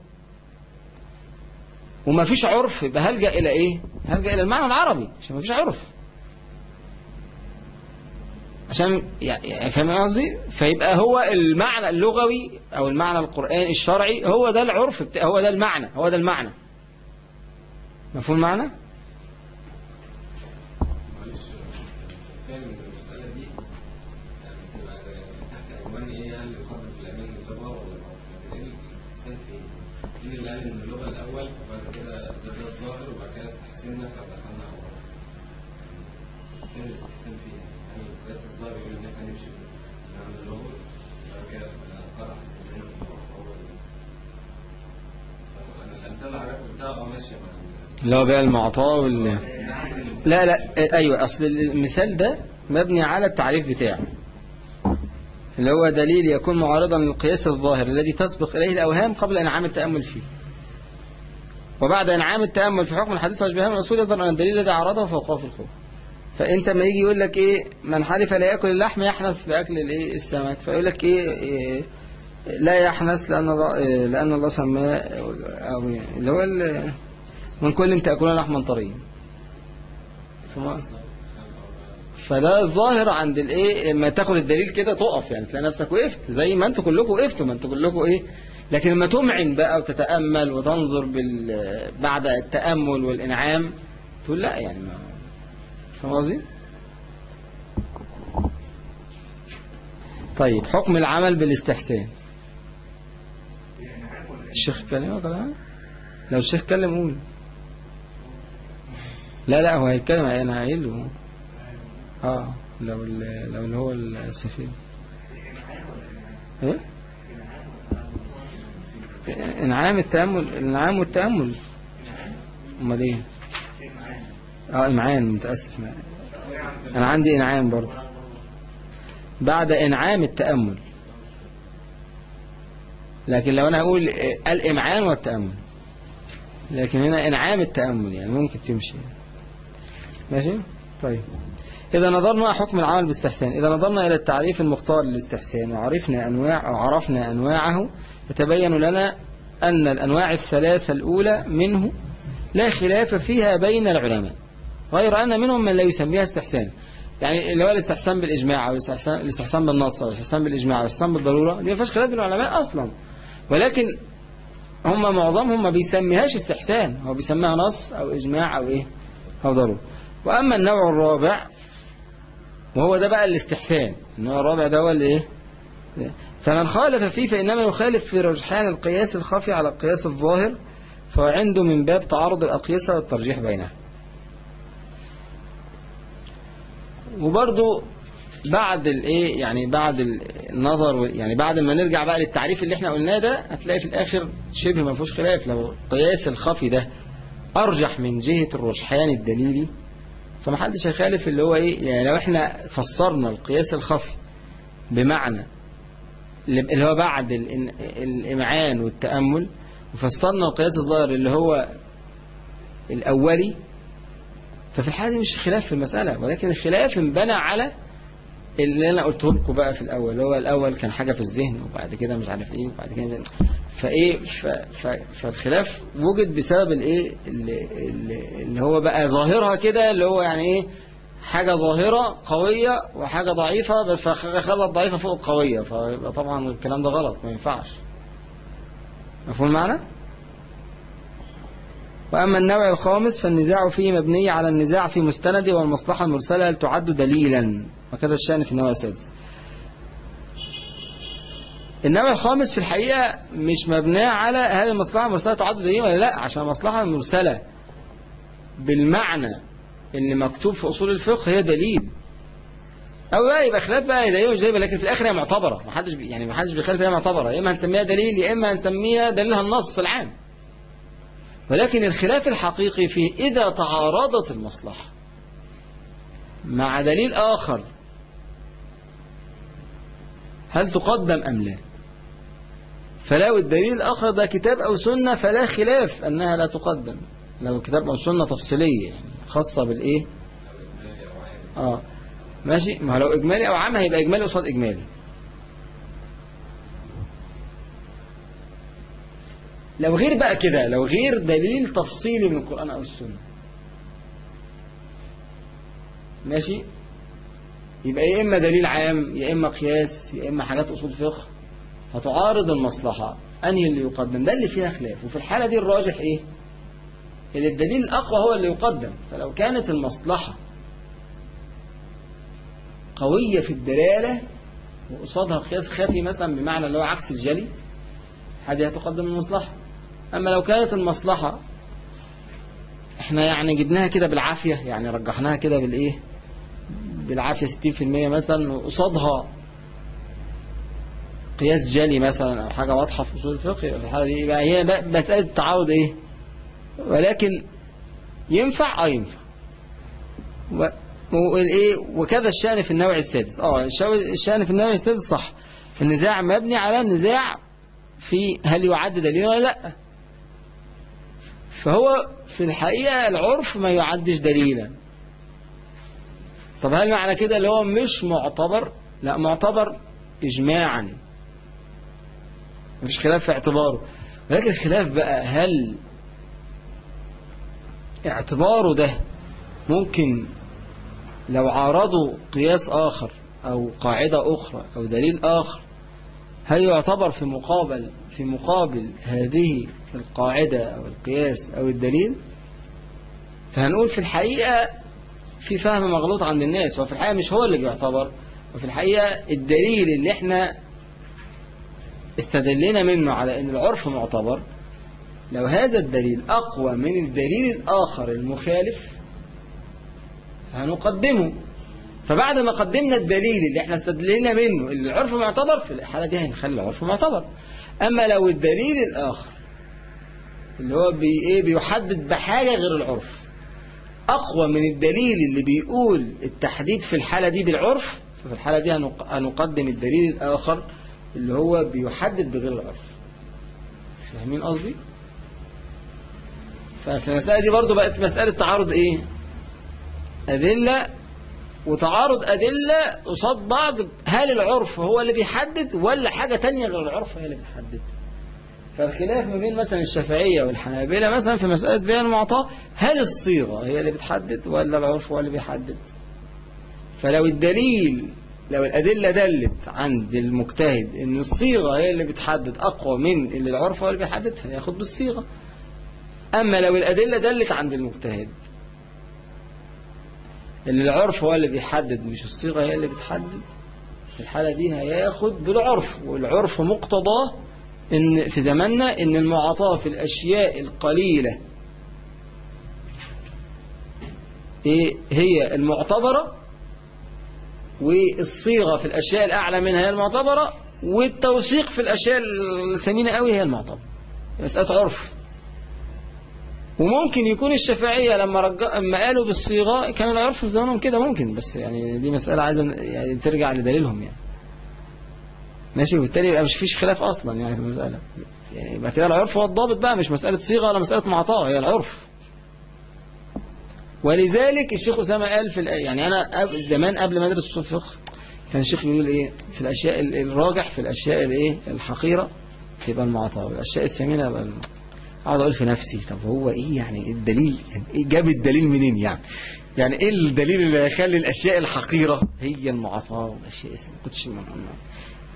وما فيش عرف يبقى هلجأ إلى إيه؟ هلجأ إلى المعنى العربي عشان ما فيش عرف. عشان يعني فاهم قصدي؟ فيبقى هو المعنى اللغوي أو المعنى القرآني الشرعي هو ده العرف هو ده المعنى هو ده المعنى. مفهوم المعنى معلش فاهم المسألة دي يعني بتبقى زي تحت عنوان إيه هل يقدم في الأمان اللغة ولا العرف؟ لكن إيه الاستحسان فين؟ مين اللي قال إن اللغة الأول وبعد كده ده ده الظاهر وبعد كده استحسنا فدخلنا على العرف؟ فين الاستحسان فين؟ القياس الظاهر يقول إن إحنا نمشي بالمعنى اللغوي وبعد كده فرع استخدمنا في العرف هو ال- فأنا الأمثلة اللي حضرتك قلتها أه ماشية مع ال- اللي هو بقى المعطاء وال لا لا أيوه أصل المثال ده مبني على التعريف بتاعه. اللي هو دليل يكون معارضا للقياس الظاهر الذي تسبق إليه الأوهام قبل إنعام التأمل فيه. وبعد إنعام التأمل في حكم الحديث واشباهه من الاصول يظهر أن الدليل الذي عرضه فوقه في الخوف فانت ما يجي يقول لك إيه من حلف لا يأكل اللحم يحنث بأكل الايه السمك. فيقول لك إيه, إيه لا يحنث لأن الله إيه لأن الله سماه أو اللي هو من كل تأكلون لحما طريا. فده الظاهر عند الايه لما تاخد الدليل كده تقف يعني تلاقي نفسك وقفت زي ما أنتوا كلكم وقفتوا ما أنتوا كلكم إيه لكن لما تمعن بقى وتتأمل وتنظر بال بعد التأمل والإنعام تقول لا يعني ما فاهم قصدي؟ طيب حكم العمل بالاستحسان. الشيخ اتكلم ولا لا؟ لو الشيخ اتكلم قول. لا لا هو هيتكلم أنا قايل له. آه لو لو اللي هو السفينة. إيه؟ إنعام التأمل الانعام والتأمل أمال إيه؟ آه امعان متأسف. أنا عندي إنعام برضه. بعد إنعام التأمل. لكن لو أنا أقول الإمعان والتأمل. لكن هنا إنعام التأمل يعني ممكن تمشي. ماشي؟ طيب. إذا نظرنا حكم العمل باستحسان. إذا نظرنا إلى التعريف المختار للاستحسان وعرفنا أنواع أو عرفنا أنواعه يتبين لنا أن الأنواع الثلاثة الأولى منه لا خلاف فيها بين العلماء. غير أن منهم من لا يسميها استحسان. يعني اللي هو الاستحسان بالإجماع أو الاستحسان, بالنص أو الاستحسان بالإجماع أو الاستحسان بالضرورة دي ما فيهاش خلاف بين العلماء أصلا. ولكن هم معظمهم ما بيسميهاش استحسان هو بيسميها نص أو إجماع أو إيه؟ أو ضرورة. وأما النوع الرابع وهو ده بقى الاستحسان. النوع الرابع ده هو اللي إيه فمن خالف فيه فإنما يخالف في رجحان القياس الخفي على القياس الظاهر فهو عنده من باب تعارض الأقيسة والترجيح بينها. وبرضو بعد الايه يعني بعد النظر يعني بعد ما نرجع بقى للتعريف اللي إحنا قلناه ده هتلاقي في الآخر شبه ما فيهوش خلاف. لو القياس الخفي ده أرجح من جهة الرجحان الدليلي فما حدش هيخالف اللي هو إيه يعني لو إحنا فسرنا القياس الخفي بمعنى اللي هو بعد الإمعان والتأمل وفسرنا القياس الظاهر اللي هو الأولي ففي الحالة دي مش خلاف في المسألة ولكن الخلاف انبنى على اللي أنا قلته لكم بقى في الأول هو الأول كان حاجة في الذهن وبعد كده مش عارف إيه وبعد كده فإيه ف ف فالخلاف وجد بسبب الإيه اللي, اللي هو بقى ظاهرها كده اللي هو يعني إيه حاجة ظاهرة قوية وحاجة ضعيفة بس فخلى الضعيفة فوق القوية فيبقى طبعا الكلام ده غلط ما ينفعش مفهوم المعنى؟ وأما النوع الخامس فالنزاع فيه مبني على النزاع في مستند والمصلحة المرسلة هل تعد دليلا. وكذا الشأن في النوع السادس. النوع الخامس في الحقيقة مش مبني على هل المصلحة المرسلة تعد دليلا ولا لا عشان المصلحة المرسلة بالمعنى اللي مكتوب في أصول الفقه هي دليل. أو بقى يبقى خلاف بقى دليل مش دليل لكن في الآخر هي معتبرة. محدش يعني محدش بيخالف هي معتبرة. يا إما هنسميها دليل يا إما هنسميها دليلها النص العام. ولكن الخلاف الحقيقي فيه إذا تعارضت المصلحة مع دليل آخر. هل تقدم أم لا؟ فلو الدليل الآخر ده كتاب أو سنة فلا خلاف أنها لا تقدم. لو كتاب أو سنة تفصيلية يعني خاصة بالإيه؟ آه ماشي. ما لو إجمالي أو عام هيبقى إجمالي قصاد إجمالي. لو غير بقى كده لو غير دليل تفصيلي من القرآن أو السنة. ماشي؟ يبقى يا إما دليل عام يا إما قياس يا إما حاجات أصول فقه. هتعارض المصلحة. أنهي اللي يقدم؟ ده اللي فيها خلاف. وفي الحالة دي الراجح إيه؟ اللي الدليل الأقوى هو اللي يقدم. فلو كانت المصلحة قوية في الدلالة وقصادها قياس خفي مثلا بمعنى اللي هو عكس الجلي هذه هتقدم المصلحة. أما لو كانت المصلحة إحنا يعني جبناها كده بالعافية يعني رجحناها كده بالإيه؟ بالعافية 60% مثلا وقصادها قياس جلي مثلا أو حاجة واضحة في أصول الفقه في الحالة دي يبقى هي بقى مسألة تعارض إيه؟ ولكن ينفع؟ آه ينفع. و... والإيه؟ وكذا الشأن في النوع السادس. آه الشأن في النوع السادس صح. النزاع مبني على النزاع في هل يعد دليلا ولا لأ. فهو في الحقيقة العرف ما يعدش دليلا. طب هل معنى كده اللي هو مش معتبر؟ لا معتبر إجماعا. مفيش خلاف في اعتباره. ولكن الخلاف بقى هل اعتباره ده ممكن لو عارضوا قياس آخر أو قاعدة أخرى أو دليل آخر هل يعتبر في مقابل في مقابل هذه القاعدة أو القياس أو الدليل فهنقول في الحقيقة في فهم مغلوط عند الناس وفي الحقيقة مش هو اللي بيعتبر وفي الحقيقة الدليل اللي إحنا استدلنا منه على إن العرف معتبر لو هذا الدليل أقوى من الدليل الآخر المخالف فهنقدمه. فبعد ما قدمنا الدليل اللي إحنا استدلنا منه اللي العرف معتبر في الحالة دي هنخلي العرف معتبر. أما لو الدليل الآخر اللي هو بي إيه بيحدد بحاجة غير العرف. أقوى من الدليل اللي بيقول التحديد في الحالة دي بالعرف ففي الحالة دي هنق- هنقدم الدليل الآخر اللي هو بيحدد بغير العرف. فاهمين قصدي؟ ففي المسألة دي برضو بقت مسألة تعارض إيه؟ أدلة وتعارض أدلة قصاد بعض هل العرف هو اللي بيحدد ولا حاجة تانية غير العرف هي اللي بتحدد؟ فالخلاف ما بين مثلا الشافعية والحنابلة مثلا في مسألة بيان المعطاة هل الصيغة هي اللي بتحدد ولا العرف هو اللي بيحدد؟ فلو الدليل لو الأدلة دلت عند المجتهد إن الصيغة هي اللي بتحدد أقوى من اللي العرف هو اللي بيحددها ياخد بالصيغة. أما لو الأدلة دلت عند المجتهد اللي العرف هو اللي بيحدد مش الصيغة هي اللي بتحدد في الحالة دي هياخد بالعرف والعرف مقتضاه إن في زماننا إن المعاطاة في الأشياء القليلة إيه هي المعتبرة والصيغة في الأشياء الأعلى منها هي المعتبرة والتوثيق في الأشياء الثمينة قوي هي المعتبرة. مسألة عرف. وممكن يكون الشافعية لما رجع لما قالوا بالصيغة كان العرف في زمانهم كده ممكن بس يعني دي مسألة عايزة يعني ترجع لدليلهم يعني. ماشي وبالتالي يبقى مش فيش خلاف أصلا يعني في المسألة. يعني يبقى كده العرف هو الضابط بقى مش مسألة صيغة ولا مسألة معطاء هي العرف. ولذلك الشيخ أسامة قال في يعني أنا زمان قبل ما أدرس الفقه كان الشيخ يقول إيه في الأشياء ال- الراجح في الأشياء الإيه الحقيرة يبقى المعطاء والأشياء الثمينة يبقى أقعد أقول في نفسي طب هو إيه يعني الدليل؟ يعني إيه جاب الدليل منين يعني؟ يعني إيه الدليل اللي هيخلي الأشياء الحقيرة هي المعطاء والأشياء الثمينة؟ كنتش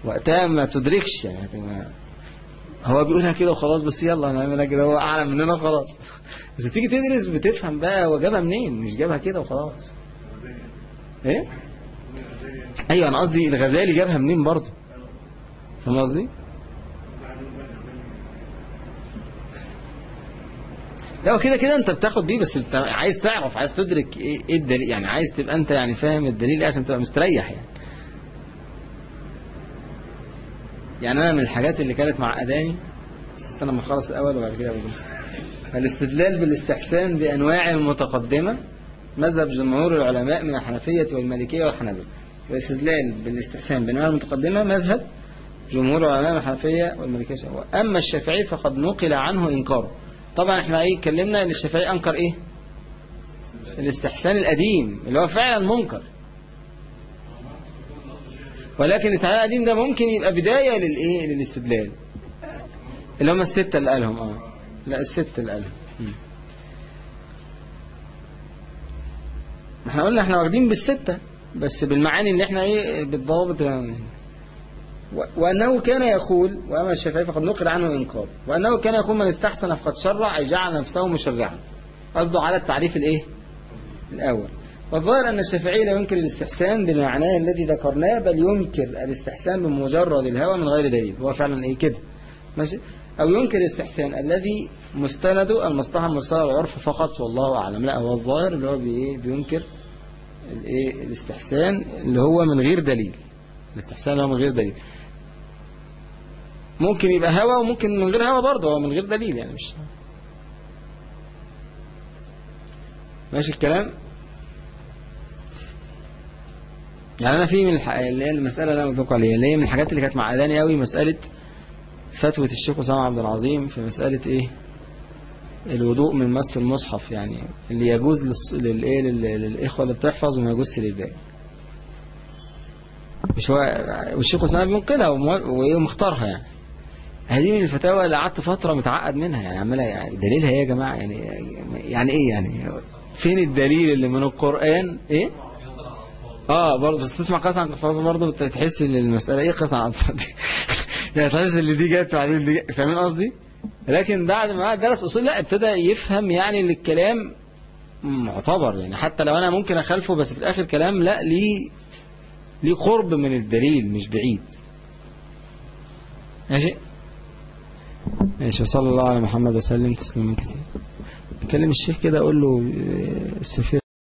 وقتها ما تدركش يعني ما هو بيقولها كده وخلاص بس يلا نعملها كده هو أعلى مننا خلاص بس تيجي تدرس بتفهم بقى هو جابها منين؟ مش جابها كده وخلاص. إيه؟ أيوه أنا قصدي الغزالي جابها منين برضه؟ فاهم قصدي؟ لا كده كده أنت بتاخد بيه بس أنت عايز تعرف عايز تدرك إيه إيه الدليل؟ يعني عايز تبقى أنت يعني فاهم الدليل إيه عشان تبقى مستريح يعني. يعني أنا من الحاجات اللي كانت معقداني استنى لما أخلص الأول وبعد كده أقول. الاستدلال بالاستحسان بأنواع المتقدمه مذهب جمهور العلماء من الحنفية والمالكية والحنابلة. والاستدلال بالاستحسان بأنواع المتقدمه مذهب جمهور العلماء من الحنفية والمالكية والشافعية. أما الشافعي فقد نقل عنه إنكاره. طبعا إحنا إيه اتكلمنا إن الشافعي أنكر إيه؟ الاستحسان القديم اللي هو فعلا منكر. ولكن الاستحسان القديم ده ممكن يبقى بداية للإيه؟ للاستدلال. اللي هم الستة اللي قالهم آه. لا الستة اللي قالهم. إحنا قلنا إحنا واخدين بالستة بس بالمعاني اللي إحنا إيه؟ بالضوابط يعني. وأنه كان يقول وأما الشافعي فقد نقل عنه إنكار وأنه كان يقول من استحسن فقد شرع أي جعل نفسه مشرعا. قصده على التعريف الإيه؟ الأول. والظاهر أن الشافعي لا ينكر الاستحسان بمعناه الذي ذكرناه بل ينكر الاستحسان بمجرد الهوى من غير دليل. هو فعلا إيه كده؟ ماشي؟ أو ينكر الاستحسان الذي مستند المصلحة المرسلة العرف فقط والله أعلم. لا هو الظاهر اللي هو بإيه بينكر الإيه؟ الاستحسان اللي هو من غير دليل. الاستحسان اللي هو من غير دليل. ممكن يبقى هوى وممكن من غير هوى برضه هو من غير دليل يعني مش ماشي الكلام؟ يعني أنا في من الح... اللي هي المسألة اللي أنا قلت عليها اللي هي من الحاجات اللي كانت معقداني قوي مسألة فتوى الشيخ أسامة عبد العظيم في مسألة إيه؟ الوضوء من مس المصحف يعني اللي يجوز للص... للإيه؟ لل... للإخوة اللي بتحفظ وما يجوزش للباقي. مش هو والشيخ أسامة بينقلها ومو- وإيه؟ مختارها يعني. هذه من الفتاوى اللي قعدت فترة متعقد منها يعني عمالة يعني دليلها إيه يا جماعة؟ يعني يعني إيه يعني؟ فين الدليل اللي من القرآن إيه؟ آه برضه بس تسمع قصة عن الاطفال برضه بت- تحس إن المسألة إيه قصة عن الاطفال دي؟ يعني تحس إن دي جت بعدين دي. فاهمين قصدي؟ لكن بعد ما درس أصول لا ابتدى يفهم يعني إن الكلام معتبر يعني حتى لو أنا ممكن أخالفه بس في الآخر كلام لا ليه ليه قرب من الدليل مش بعيد. ماشي؟ ماشي وصلى الله على محمد وسلم تسليما كثيرا. كلم الشيخ كده أقول له آه، السفير